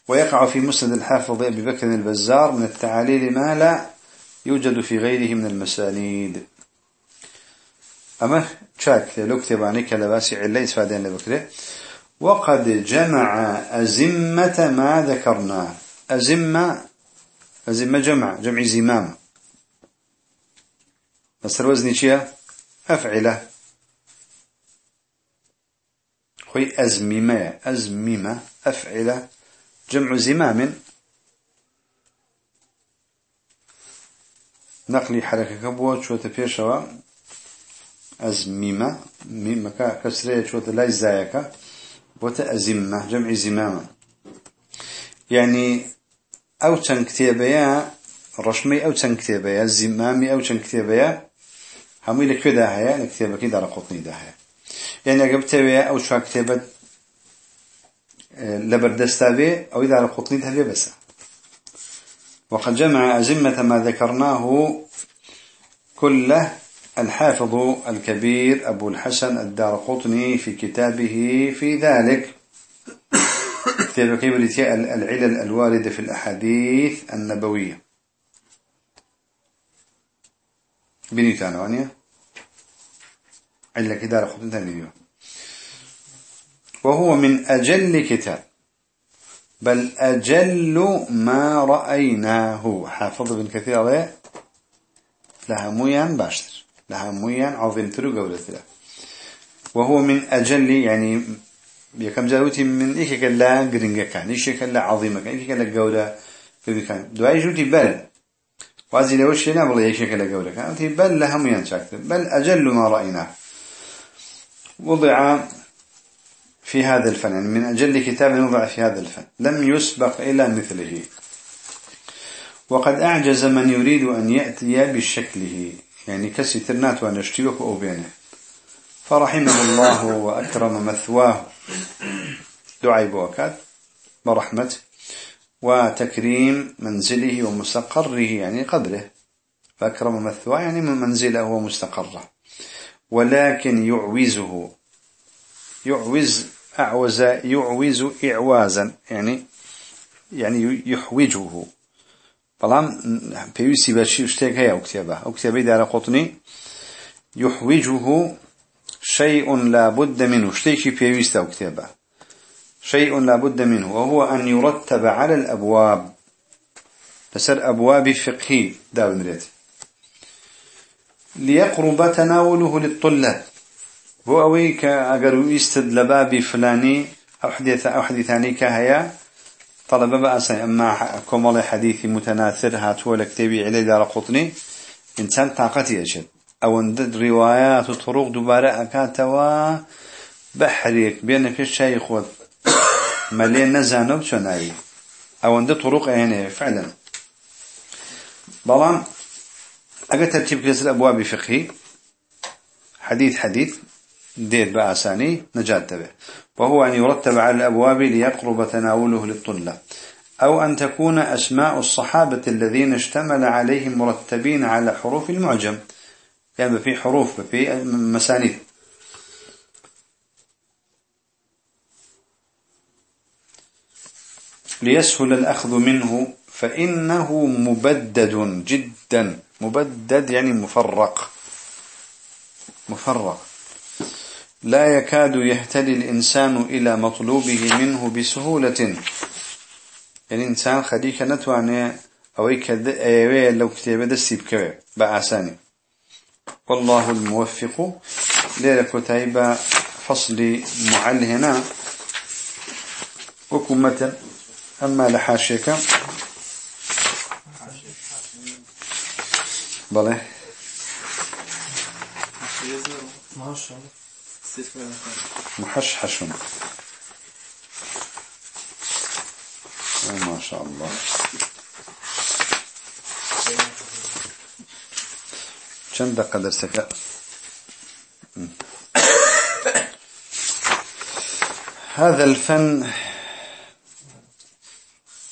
Speaker 1: ويقع في مسند الحافظ أبي بكر البزار من التعاليل ما لا يوجد في غيره من المسانيد. أما شاك لو كتباني كلباسي علة إسفادين لبكره. وقد جمع أزمة ما ذكرناه أزمة أزمة جمع جمع زمام. مصر وزني شيء أفعلة. خوي أزميمة أزميمة أفعلة. جمع زمام. نقلي حركة كبوة شو تبيشوا أزميمة ميمة كسرية شو تلاي زايكة وتأزمة جمع زمامة يعني أو تن كتابيا رشمي أو تن كتابيا زمامي أو تن كتابيا همي لك كده هيا لكتابة كده رقطني ده هيا. يعني أجب تبيا أو شو كتابة لبردستابي أو إذا رقطني ده بس وقد جمع أزمة ما ذكرناه كله الحافظ الكبير أبو الحسن الدار قطني في كتابه في ذلك. كبير العلل الواردة في الأحاديث النبوية. بنيتانا وأنيا. إلا كدار فيديو وهو من أجل كتاب. بل أجل ما رأيناه. حافظ بن كثير لها مويان باشتر لها مويان عظيم. ترو قولة وهو من أجل يعني بيكم جاوتي من إيش كلا قرنجة كان إيش كلا عظيمة كان إيش كلا جودة في كان. دعاء جوتي بل. وازي لو شيء نبغى إيش كلا جودة كان. بل لها مويان شاكتر. بل أجل ما رأيناه وضع في هذا الفن يعني من أجل كتاب وضع في هذا الفن. لم يسبق إلى مثله. وقد أعجز من يريد أن يأتي بشكله. يعني كسترنات ونشتيوك أو بينه فرحمه الله وأكرم مثواه. دعي بوكات برحمة وتكريم منزله ومستقره يعني قدره. فأكرم مثواه يعني من منزله ومستقره. ولكن يعوزه. يعوز أعوز يعوز إعوازا يعني يعني يحوجه. بلام بيوسي باشي اشتاك هيا اكتبه اكتبه دار قطني يحوجه شيء لا بد منه. اشتيكي بيوسي اكتبه شيء لا بد منه. وهو أن يرتب على الأبواب. تسر أبواب فقهي. داون نريد ليقرب تناوله للطلاب بو أويك أقر يستد لباب فلاني أو حديث أو حديثاني كهيا طلب بأسا أما كمال حديثي متناثر هاتوا لكتابي علي دار قطني إنسان طاقتي أشد أو اندد روايات وطرق دبارة أكاتوا بحريك بينك الشيخ ملين نزانو بشنائي أو اندد طرق يعني فعلا. بلان أقل ترتيب كسر أبواب فقهي. حديث حديث. ديت بأساني نجاة به وهو أن يرتب على الأبواب ليقرب تناوله للطلة. أو أن تكون أسماء الصحابة الذين اشتمل عليهم مرتبين على حروف المعجم. يعني في حروف في مسانيد. ليسهل الأخذ منه فإنه مبدد جدا. مبدد يعني مفرق. مفرق. لا يكاد يهتدي الإنسان إلى مطلوبه منه بسهولة. الإنسان خديك نتواني أويك أيوه لو كتاب دستي بكوي بأساني والله الموفق. ليلة كتايبة فصل معل هنا وكمة أما لحاشيك. بله. محشحش ما شاء الله. كم دقة درسك؟ هذا الفن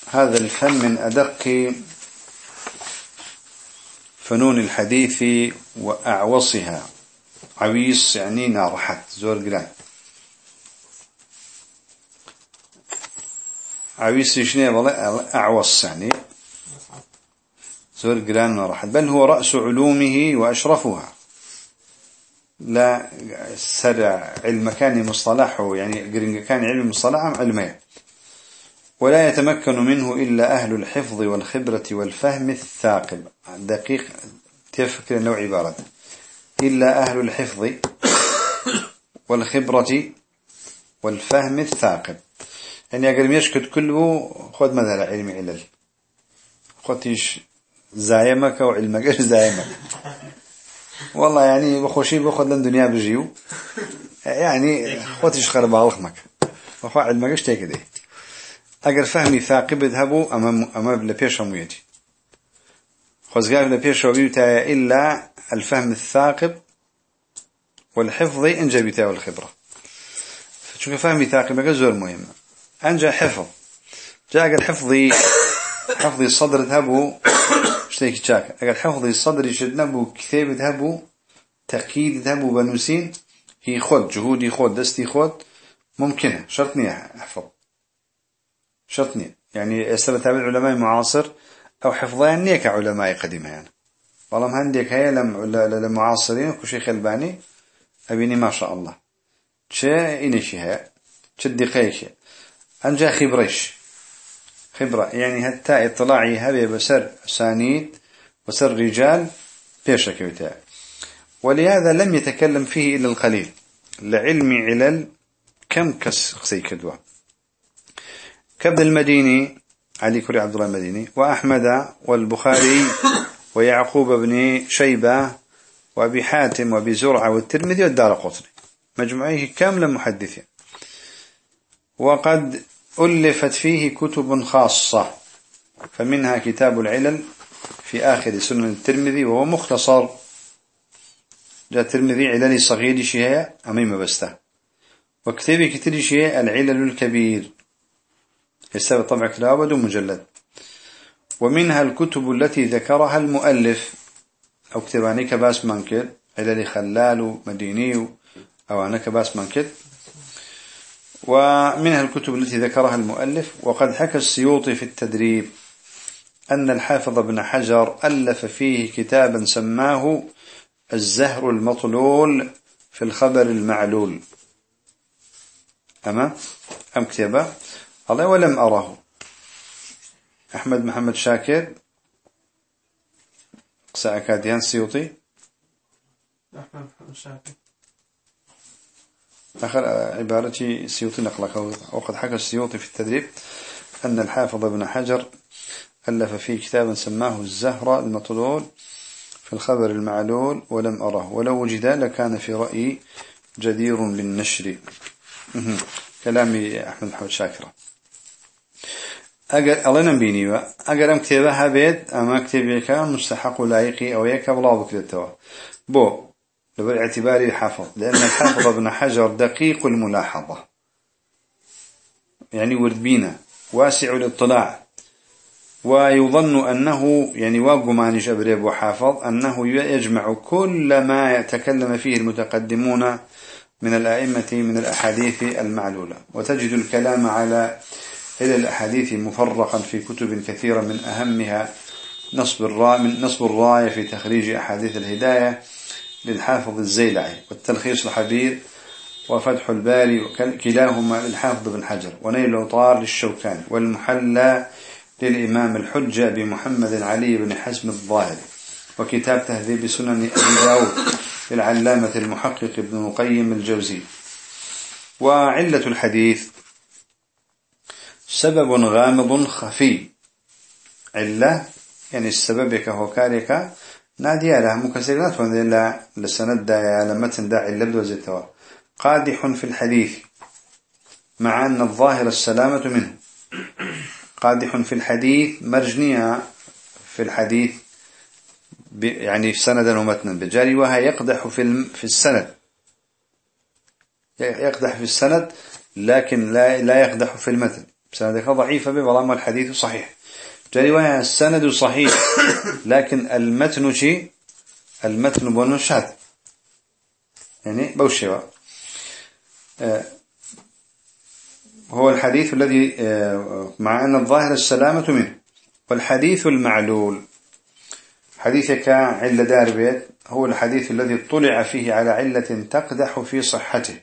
Speaker 1: هذا الفن من أدق فنون الحديث وأعوصها. عويس يعني نارحت زور قران. عويس شنو؟ والله أعوص يعني. زور قران نارحت بل هو رأس علومه وأشرفها. لا سرع علم كان مصطلحه يعني كان علم مصطلح علمه. ولا يتمكن منه إلا أهل الحفظ والخبرة والفهم الثاقب. دقيق تفكر نوع عبارة. إلا أهل الحفظ والخبرة والفهم الثاقب. يعني أقل يشكد كله خذ مثلا علم علل. خذتيش زايمك وعلمك زايمك. والله يعني بخوشي بخذ لن دنيا بجيو. يعني خذتيش خربا لخمك وخو علمك إيش تيكدي اگر فهمي ثاقب اذهبوا أمام أمام لبيش همويتي خزقاف لبيش وبيوتا إلا الفهم الثاقب والحفظ إنجا والخبرة شو فهمي ثاقب زور مهم. أنجا حفظ. جاء الحفظي حفظي الصدر ذهبوا اشتيك تشاك أقل حفظي الصدر يشدنبو كتاب ذهبوا تأكيد ذهبوا بنوسين هي خود جهودي خود دستي خود ممكنة شرطني أحفظ. شرطني. يعني استبتاب العلماء المعاصر أو حفظان نيك علماء قديمة يعني والله هنديك هي للمعاصرين كشيخ الباني أبيني ما شاء الله شا إنشي هي شدي قيش أنجا خبرش خبرة يعني حتى اطلاعي هبي بسر سانيد وسر رجال بيشك كويتا ولهذا لم يتكلم فيه إلا القليل لعلم علل كم كس خسي كدوا كابن المديني علي كري عبد الله المديني وأحمد والبخاري ويعقوب بن شيبة وأبي حاتم وأبي زرعة والترمذي والدار قطني. مجموعيه كاملا محدثين. وقد ألفت فيه كتب خاصة فمنها كتاب العلل في آخر سنن الترمذي وهو مختصر. جاء الترمذي علل صغير شيء أميم بسته. وكتابي كتير شيء العلل الكبير. يستوي طبع كلابد ومجلد. ومنها الكتب التي ذكرها المؤلف. أو كتباني كباس منكر علل خلال مديني أو أنا كباس منكر ومنها الكتب التي ذكرها المؤلف وقد حكى السيوطي في التدريب أن الحافظ ابن حجر ألف فيه كتابا سماه الزهر المطلول في الخبر المعلول. أما؟ أم كتابة؟ الله ولم أره. أحمد محمد شاكر سأكاديان سيوطي. أحمد محمد شاكر. آخر عبارة سيوطي نقلك وقد حكى السيوطي في التدريب أن الحافظ ابن حجر ألف فيه كتابا سماه الزهرة المطلول في الخبر المعلول ولم أره. ولو وجد لكان في رأيي جدير بالنشر. كلامي أحمد محمد شاكرة أجر الله نبيني أجر أم كتابها بيت أما كتابك مستحق لايقي أو يك بلا بكرتوا بو لبر اعتباري الحافظ لأن الحافظ ابن حجر دقيق الملاحظة. يعني وردبينا واسع الاطلاع. ويظن أنه يعني واقمان جبريب وحافظ أنه يجمع كل ما يتكلم فيه المتقدمون من الأئمة من الأحاديث المعلولة. وتجد الكلام على إلى الأحاديث مفرقا في كتب كثيرة من أهمها نصب الراية نصب الراية في تخريج أحاديث الهداية للحافظ الزيلعي والتلخيص الحبير وفتح الباري كلاهما للحافظ بن حجر ونيل الأوطار للشوكاني والمحلى للإمام الحجة بمحمد علي بن حزم الظاهري وكتاب تهذيب سنن أبي داود للعلامة المحقق ابن القيم الجوزي وعلة الحديث سبب غامض خفي. علة يعني السبب كهوكارك نادية لها مكسرات لا لسند دا لمتن داعي اللبد وزيتوا قادح في الحديث مع أن الظاهر السلامة منه. قادح في الحديث مرجنية في الحديث يعني سندا ومتنا. بجاري وها يقدح في في السند. يقدح في السند لكن لا لا يقدح في المتن. سندك ضعيفة ببلام الحديث صحيح. وها السند صحيح لكن المتن شيء المتن بون يعني بوشوا آه، هو الحديث الذي آه، مع أن الظاهر السلامة منه والحديث المعلول. حديثك دار بيت هو الحديث الذي طلع فيه على علة تقدح في صحته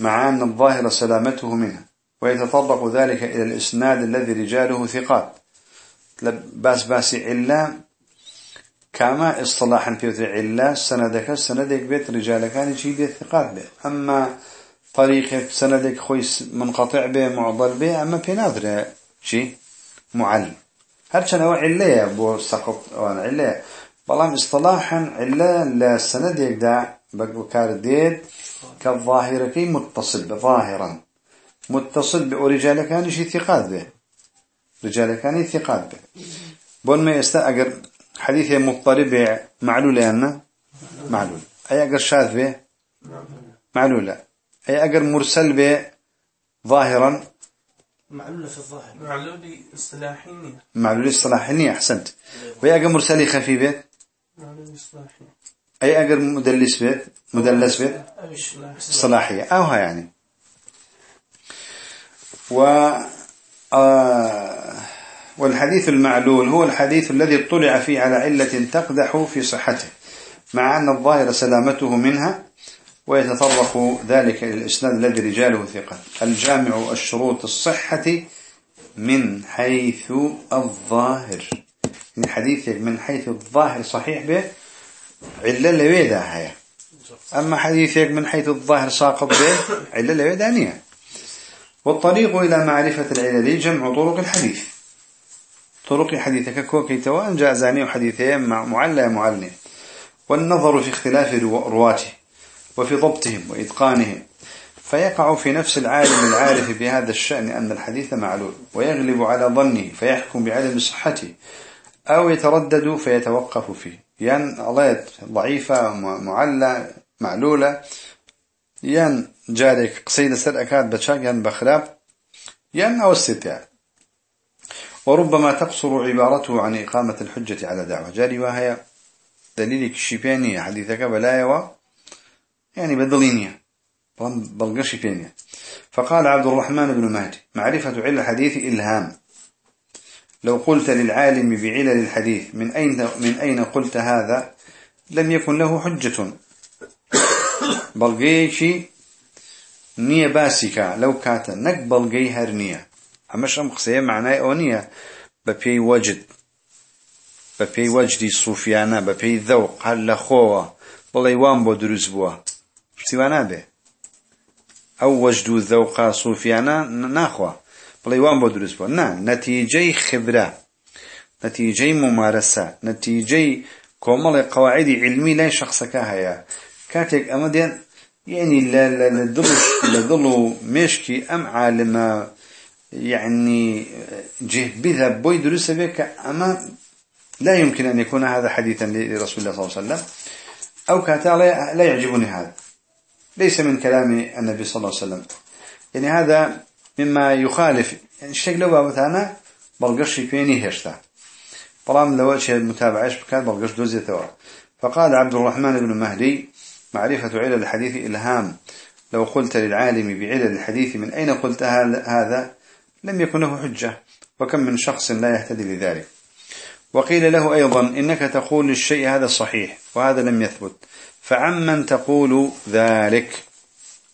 Speaker 1: مع أن الظاهر سلامته منها ويتطرق ذلك إلى الإسناد الذي رجاله ثقات. بأس بأس علة كما اصطلاحا في علة سندك سندك بيت رجال كان يجيد ثقات به. أما طريقة سندك خويس منقطع به معضل به أما في نادر شيء معلم. هرچن أو علة بو سقط؟ وأنا علة بلام اصطلاحا علة لسند يقدع بكار ديد كالظاهرة كي متصل بظاهرا متصل برجال كان شي ثقات به. رجال كان ثقات به. بون ما يستا اگر حديث مضطرب معلول أنا معلول. أي اگر شاذ به؟ معلول. أي اگر مرسل به ظاهرا؟
Speaker 2: معلولة في الظاهر. معلولة اصطلاحية
Speaker 1: معلولة اصطلاحية أحسنت. ويا أجر مرسلي خفيفة معلولة اصطلاحية أي أجر مدلس بيت مدلس بيت إصطلاحية. أوها يعني. و آه والحديث المعلول هو الحديث الذي اطلع فيه على علة تقدح في صحته مع أن الظاهر سلامته منها ويتطرق ذلك إلى الإسناد الذي رجاله ثقة. الجامع الشروط الصحة من حيث الظاهر. من حديث من حيث الظاهر صحيح به علة لويدا هي أما حديثك من حيث الظاهر ساقط به علة لويدا نية. والطريق إلى معرفة العلل جمع طرق الحديث. طرق حديثك كوكي توان جازاني وحديثين معلى معلى والنظر في اختلاف رواته وفي ضبطهم وإتقانهم. فيقع في نفس العالم العارف بهذا الشأن أن الحديث معلول ويغلب على ظنه فيحكم بعدم صحته أو يتردد فيتوقف فيه. ين عليت ضعيفة معلة معلولة. ين جارك قصيدة سر أكاد بشاك ين بخراب ين أو الستة وربما تقصر عبارته عن إقامة الحجة على دعوة. جاري وهي دليلك الشيبانية حديثك بلايا يعني بدلينية بلغشي فينية فقال عبد الرحمن بن مهدي معرفة علة الحديث إلهام. لو قلت للعالم بعلل الحديث من أين, من أين قلت هذا؟ لم يكن له حجة. بەڵگەیەکی نییە باسیکە لەو کاتە نەک بەڵگەی هەر نییە. ئەمەش ئەم قسەیە معنای ئەو نییە. بە پێی وەجد بە پێی وەجدی سوفیانە بە پێی دەو قەر لە خۆوە بڵێ وام بۆ دروست بووە. شتیوان نابێ. ئەو وەجد و دەوقا سوفیانە ناخوا. بڵێ وام بۆ دروست بووە. نا نەتیجەی خبرە. نەتیجەی ممارەسە نەتیجەی کۆمەڵی قواعدی علمی لای شخصەکە هەیە. کاتێک ئەمە دێن يعني لدلش لدل مشكي أم عالم يعني جه بذا بوي دروس بك أما لا يمكن أن يكون هذا حديثا لرسول الله صلى الله عليه وسلم. أو كاتا لا يعجبني هذا. ليس من كلام النبي صلى الله عليه وسلم. يعني هذا مما يخالف. يعني لو مثلا بلقش فيني هشتا. طالما لو شيء متابعش بكان بلقش دوزي ثوا فقال عبد الرحمن بن مهدي معرفة علل الحديث إلهام. لو قلت للعالم بعلل الحديث من أين قلت هذا لم يكن له حجة. وكم من شخص لا يهتدي لذلك. وقيل له أيضا إنك تقول الشيء هذا صحيح وهذا لم يثبت. فعمن تقول ذلك؟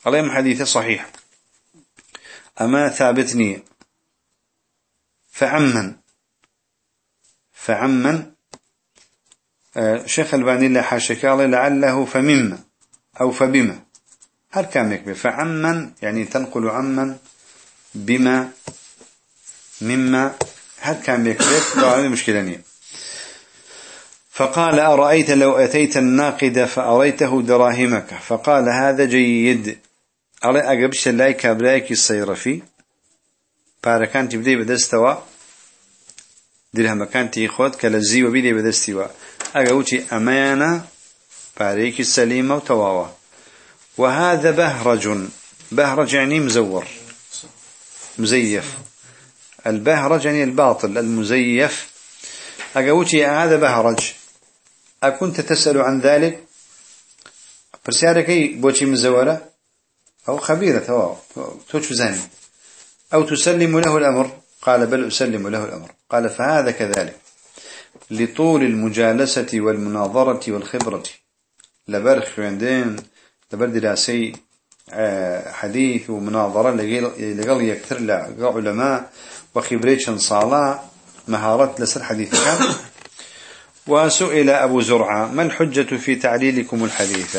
Speaker 1: عليهم حديث صحيح. أما ثابتني فعمن. فعمن آه شيخ الباني الله حاشك لعله فمما. أو فبما. هل كان يكبر فعمن يعني تنقل عمن بما مما. كان يكبر هذه مشكلة فقال أرأيت لو أتيت الناقد فأريته دراهمك؟ فقال هذا جيد. أرى أقبش لاي كابلايك الصيرفي باركان تبدي بدستوا. درهم كان تيخوت كالزي وبيدي بدستوا. أقوتي أمانة. باريك السليمة وتواوا وهذا بهرج. بهرج يعني مزور. مزيف. البهرج يعني الباطل المزيف. أقوتي هذا بهرج. أكنت تسأل عن ذلك؟ برسيارك بوشي مزورة؟ أو خبيرة تواو توش زاني. أو تسلم له الأمر. قال بل أسلم له الأمر. قال فهذا كذلك. لطول المجالسة والمناظرة والخبرة. لبرخ عندين لبر دراسي حديث ومناظرة لقل يكثر لعلماء وخبريش صالة مهارات لسر حديث كان وسئل أبو زرعة ما الحجة في تعليلكم الحديث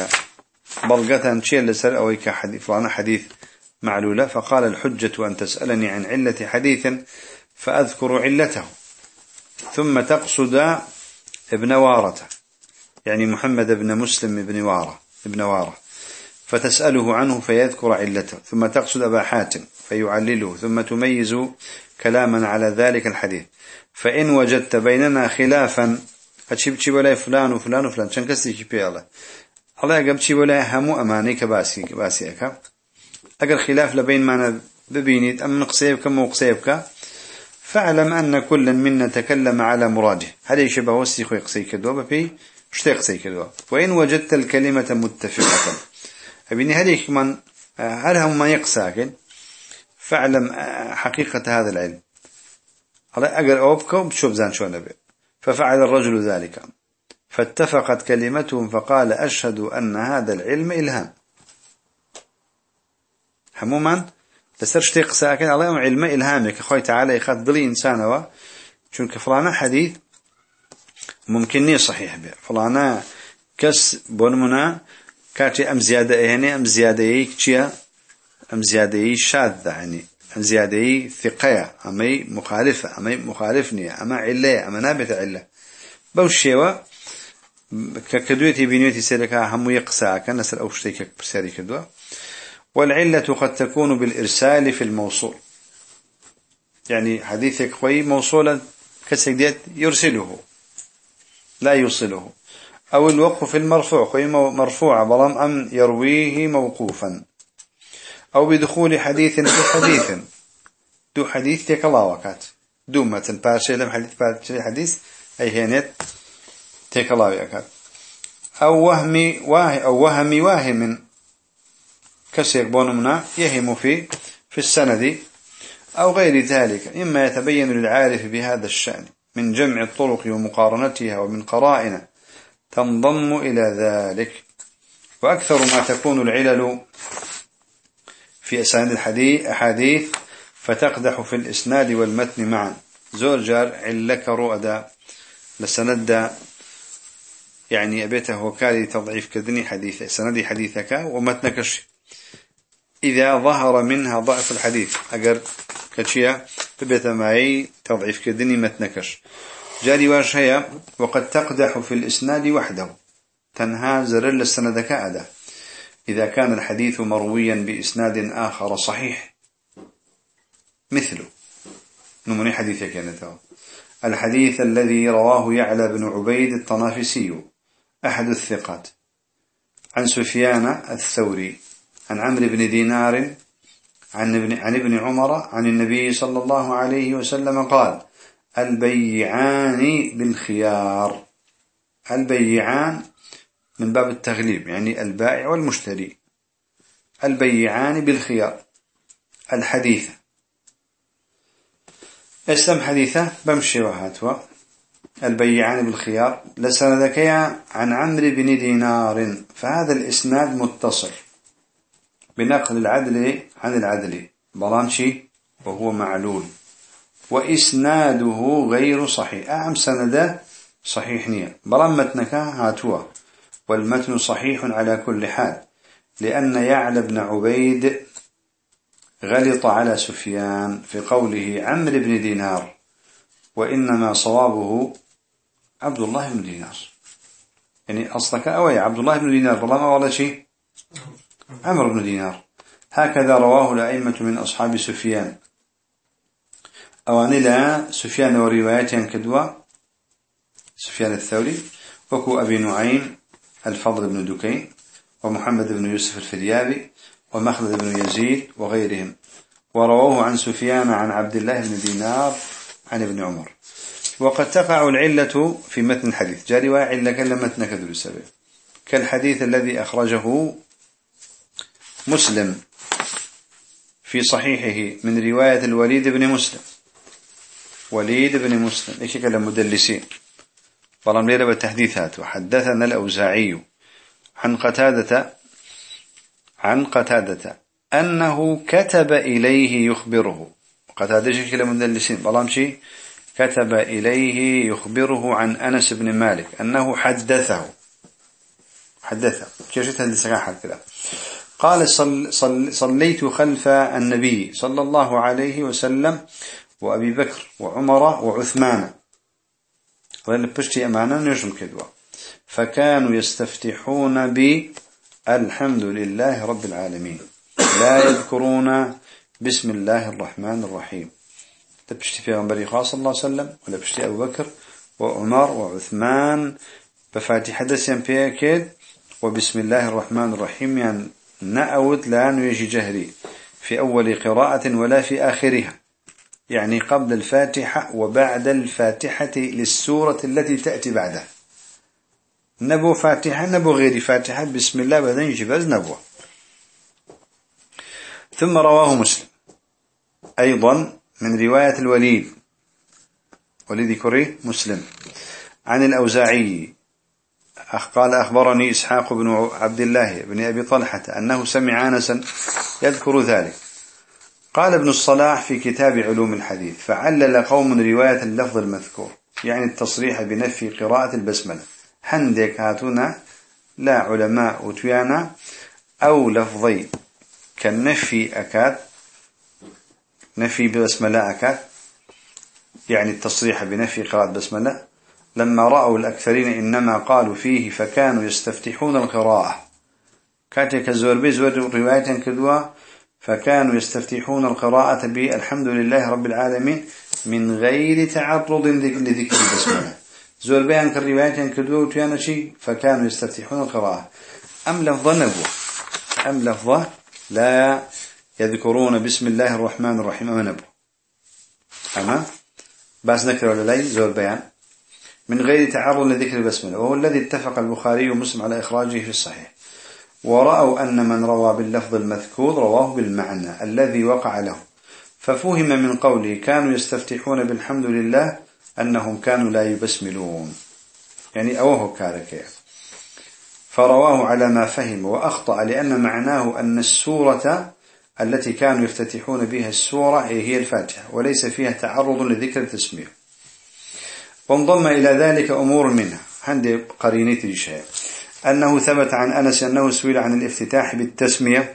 Speaker 1: بلغة شيء لسر أويك حديث فلانا حديث معلولة؟ فقال الحجة أن تسألني عن علة حديث فأذكر علته ثم تقصد ابن وارة يعني محمد بن مسلم بن وارة ابن وارة. فتسأله عنه فيذكر علته ثم تقصد أبا حاتم فيعلله ثم تميز كلاما على ذلك الحديث. فإن وجدت بيننا خلافا بچی بەلای فلان و فلان و فلان چەند کەسێکی پێڵە هەڵێ ئەگە بچی بەلای هەموو ئەمانەی کە باسی باسی ئەەکە ئەگەر خلاف من قسەیە بکەم و قسەیە بکە فاعلم أن كل منا تكلم على مراده هذا يشبه وسي خوي قصي كدوا بفي شتي كدوا وإن وجدت الكلمة متفقة. أبيني هذيك من هل هم ما يقساكن فاعلم حقيقة هذا العلم. على أجر أوبكم بشوف زان شو نبي. ففعل الرجل ذلك. فاتفقت كلمتهم فقال أشهد أن هذا العلم إلهام. عموما لسر شتيق ساكن الله علم إلهامك. أخوي تعالى يخاط ضلي إنسان چونك فلانا حديث ممكن صحيح به فلانا كس بونمنا كاتي أم زيادة يعني أم زيادة يكتيا أم زيادة شاذة يعني أم زيادة ثقية أمي مخالفة أمي مخالفني أما علة أما نابت علة. بوشيوة ككدويتي بنيوتي سيركا هم يقسا كان نسر أو شتيك بساري كدوا والعلة قد تكون بالإرسال في الموصول. يعني حديثك خوي موصولا كسجدت يرسله لا يوصله. أو الوقف في المرفوع خوي مرفوع بلام أم يرويه موقوفا. أو بدخول حديث في حديث. دو حديث تيك الله وكات. دو متن بارشي لم حديث بارشي حديث أي هينت تيك الله وكات. أو وهم واه أو وهم واهم. كسيك بونمنا يهم في في السند. أو غير ذلك إما يتبين للعارف بهذا الشأن. من جمع الطرق ومقارنتها ومن قرائن تنضم إلى ذلك. وأكثر ما تكون العلل في أسانيد الحديث أحاديث فتقدح في الإسناد والمتن معا. زوجر علك رؤدا لسند يعني أبيته وكالي تضعيف كدني حديث سندي حديثك ومتنكش إذا ظهر منها ضعف الحديث. أجر كشيا ببيت معي تضعيف كدني متنكش جاري واش هي وقد تقدح في الإسناد وحده. تنهى زرل السندك أدا إذا كان الحديث مرويا بإسناد آخر صحيح. مثله. نمني حديثك كانت الحديث الذي رواه يعلى بن عبيد الطنافسي. أحد الثقات. عن سفيان الثوري. عن عمرو بن دينار عن ابن, عن ابن عمر عن النبي صلى الله عليه وسلم قال البيعان بالخيار. البيعان من باب التغليب يعني البائع والمشتري. البيعان بالخيار الحديثة. اسلم حديثة؟ بمشي وهاتوا. البيعان بالخيار لسندكيا عن عمرو بن دينار. فهذا الإسناد متصل. بنقل العدل عن العدل. بلانشي وهو معلول. وإسناده غير صحيح. أهم سند صحيح نية. بلان متنك هاتوا. والمتن صحيح على كل حال. لأن يعلى بن عبيد غلط على سفيان في قوله عمرو بن دينار. وإنما صوابه عبد الله بن دينار. يعني أصلك أوي عبد الله بن دينار. ما ولا شيء؟ عمرو بن دينار. هكذا رواه الأئمة من أصحاب سفيان. أواني لا سفيان ورواياتهم كدوا سفيان الثوري وكو أبي نعيم الفضل بن دكين ومحمد بن يوسف الفريابي ومخلد بن يزيد وغيرهم. ورووه عن سفيان عن عبد الله بن دينار عن ابن عمر. وقد تقع العلة في متن الحديث. جاري وعلة كلمتنا كذب السبب كالحديث الذي أخرجه مسلم في صحيحه من رواية الوليد بن مسلم. وليد بن مسلم إيش كلام مدلسين فلم ليلة بالتحديثات. وحدثنا الأوزاعي عن قتادة عن قتادة أنه كتب إليه يخبره. قتادة إيش كلام مدلسين بلام شيء كتب إليه يخبره عن أنس بن مالك أنه حدثه. حدثه. كيف تهدي حال كده قال صل صل صليت خلف النبي صلى الله عليه وسلم وأبي بكر وعمر وعثمان. وإن بشتي أمانا نجم كدوا فكانوا يستفتحون ب الحمد لله رب العالمين. لا يذكرون بسم الله الرحمن الرحيم. تبشتي في غنبري خاص الله وسلم ولا بشتي أبو بكر وعمر وعثمان. بفاتحة دسيان في وبسم الله الرحمن الرحيم يعني نأود لا نيجي جهري في أول قراءة ولا في آخرها. يعني قبل الفاتحة وبعد الفاتحة للسورة التي تأتي بعدها. نبو فاتحة نبو غير فاتحة. بسم الله بعدين بس نبو ثم رواه مسلم. أيضا من رواية الوليد. ولذي كري مسلم. عن الأوزاعي. قال أخبرني إسحاق بن عبد الله بن أبي طلحة أنه سمع أنسا يذكر ذلك. قال ابن الصلاح في كتاب علوم الحديث فعلل قوم رواية اللفظ المذكور يعني التصريح بنفي قراءة البسملة. حندك هاتونا لا علماء وتيانا أو لفظي كالنفي أكاد نفي بسملة أكاد يعني التصريح بنفي قراءة بسملة. لما رأوا الأكثرين إنما قالوا فيه فكانوا يستفتحون القراءة. كاتك الزور بزور رواية كدوا فكانوا يستفتحون القراءة بالحمد لله رب العالمين من غير تعرض لذكر البسملة. زور بيان كالرواية كدوا وتيانا شيء فكانوا يستفتحون القراءة. أم لفظة نبوة؟ أم لفظة لا يذكرون بسم الله الرحمن الرحيم أم نبوة أما؟ بس نكر ولا لا زور من غير تعرض لذكر البسملة وهو الذي اتفق البخاري ومسلم على إخراجه في الصحيح. ورأوا أن من روى باللفظ المذكور رواه بالمعنى الذي وقع له. ففهم من قوله كانوا يستفتحون بالحمد لله أنهم كانوا لا يبسملون. يعني أوه كارك فرواه على ما فهم وأخطأ لأن معناه أن السورة التي كانوا يفتتحون بها السورة هي الفاتحة وليس فيها تعرض لذكر التسمية. وانضم إلى ذلك أمور منها عندي قرينة شيء أنه ثبت عن أنس أنه سئل عن الافتتاح بالتسمية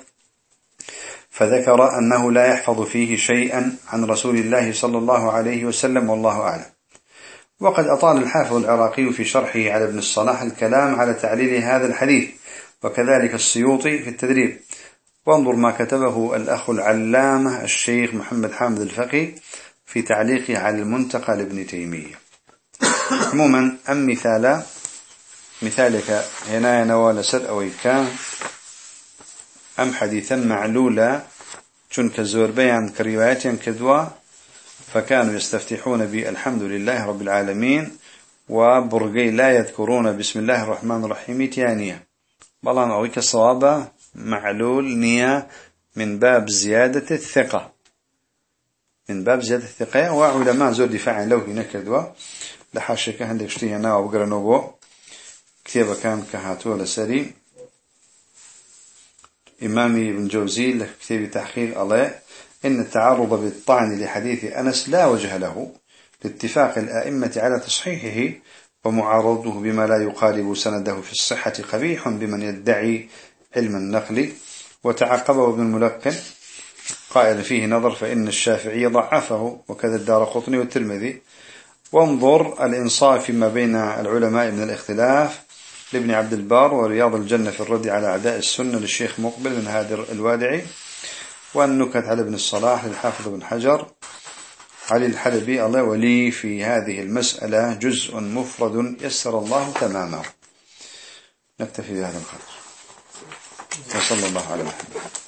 Speaker 1: فذكر أنه لا يحفظ فيه شيئا عن رسول الله صلى الله عليه وسلم والله أعلم. وقد أطال الحافظ العراقي في شرحه على ابن الصلاح الكلام على تعليل هذا الحديث وكذلك السيوطي في التدريب. وانظر ما كتبه الأخ العلامة الشيخ محمد حامد الفقي في تعليقه على المنتقى لابن تيمية. عموما أم مثالا؟ مثالك هنا ينوال سر أو كان أم حديثا معلولا چونك زور بيان كروايات كذوا فكانوا يستفتحون بالحمد لله رب العالمين وبرقي لا يذكرون بسم الله الرحمن الرحيم تيانية. بلان أويك الصواب معلول نية من باب زيادة الثقة. من باب زيادة الثقة وعلماء زور دفاع له هنا كذوا لحاشك عندك شتي هنا وبقرا بو كتابة كان كهاتو لسري إمامي ابن جوزي لكتاب تحقيق الله إن التعرض بالطعن لحديث أنس لا وجه له لاتفاق الآئمة على تصحيحه ومعارضه بما لا يقارب سنده في الصحة قبيح بمن يدعي علم النقل وتعقبه ابن الملقن. قائل فيه نظر فإن الشافعي ضعفه وكذا الدار قطني والترمذي. وانظر الإنصاف فيما بين العلماء من الاختلاف لابن عبد البار ورياض الجنة في الرد على أعداء السنة للشيخ مقبل من هادر الوادعي والنكت على ابن الصلاح للحافظ بن حجر علي الحلبي الله ولي في هذه المسألة جزء مفرد يسر الله تماما نكتفي بهذا القدر وصلى الله على محمد.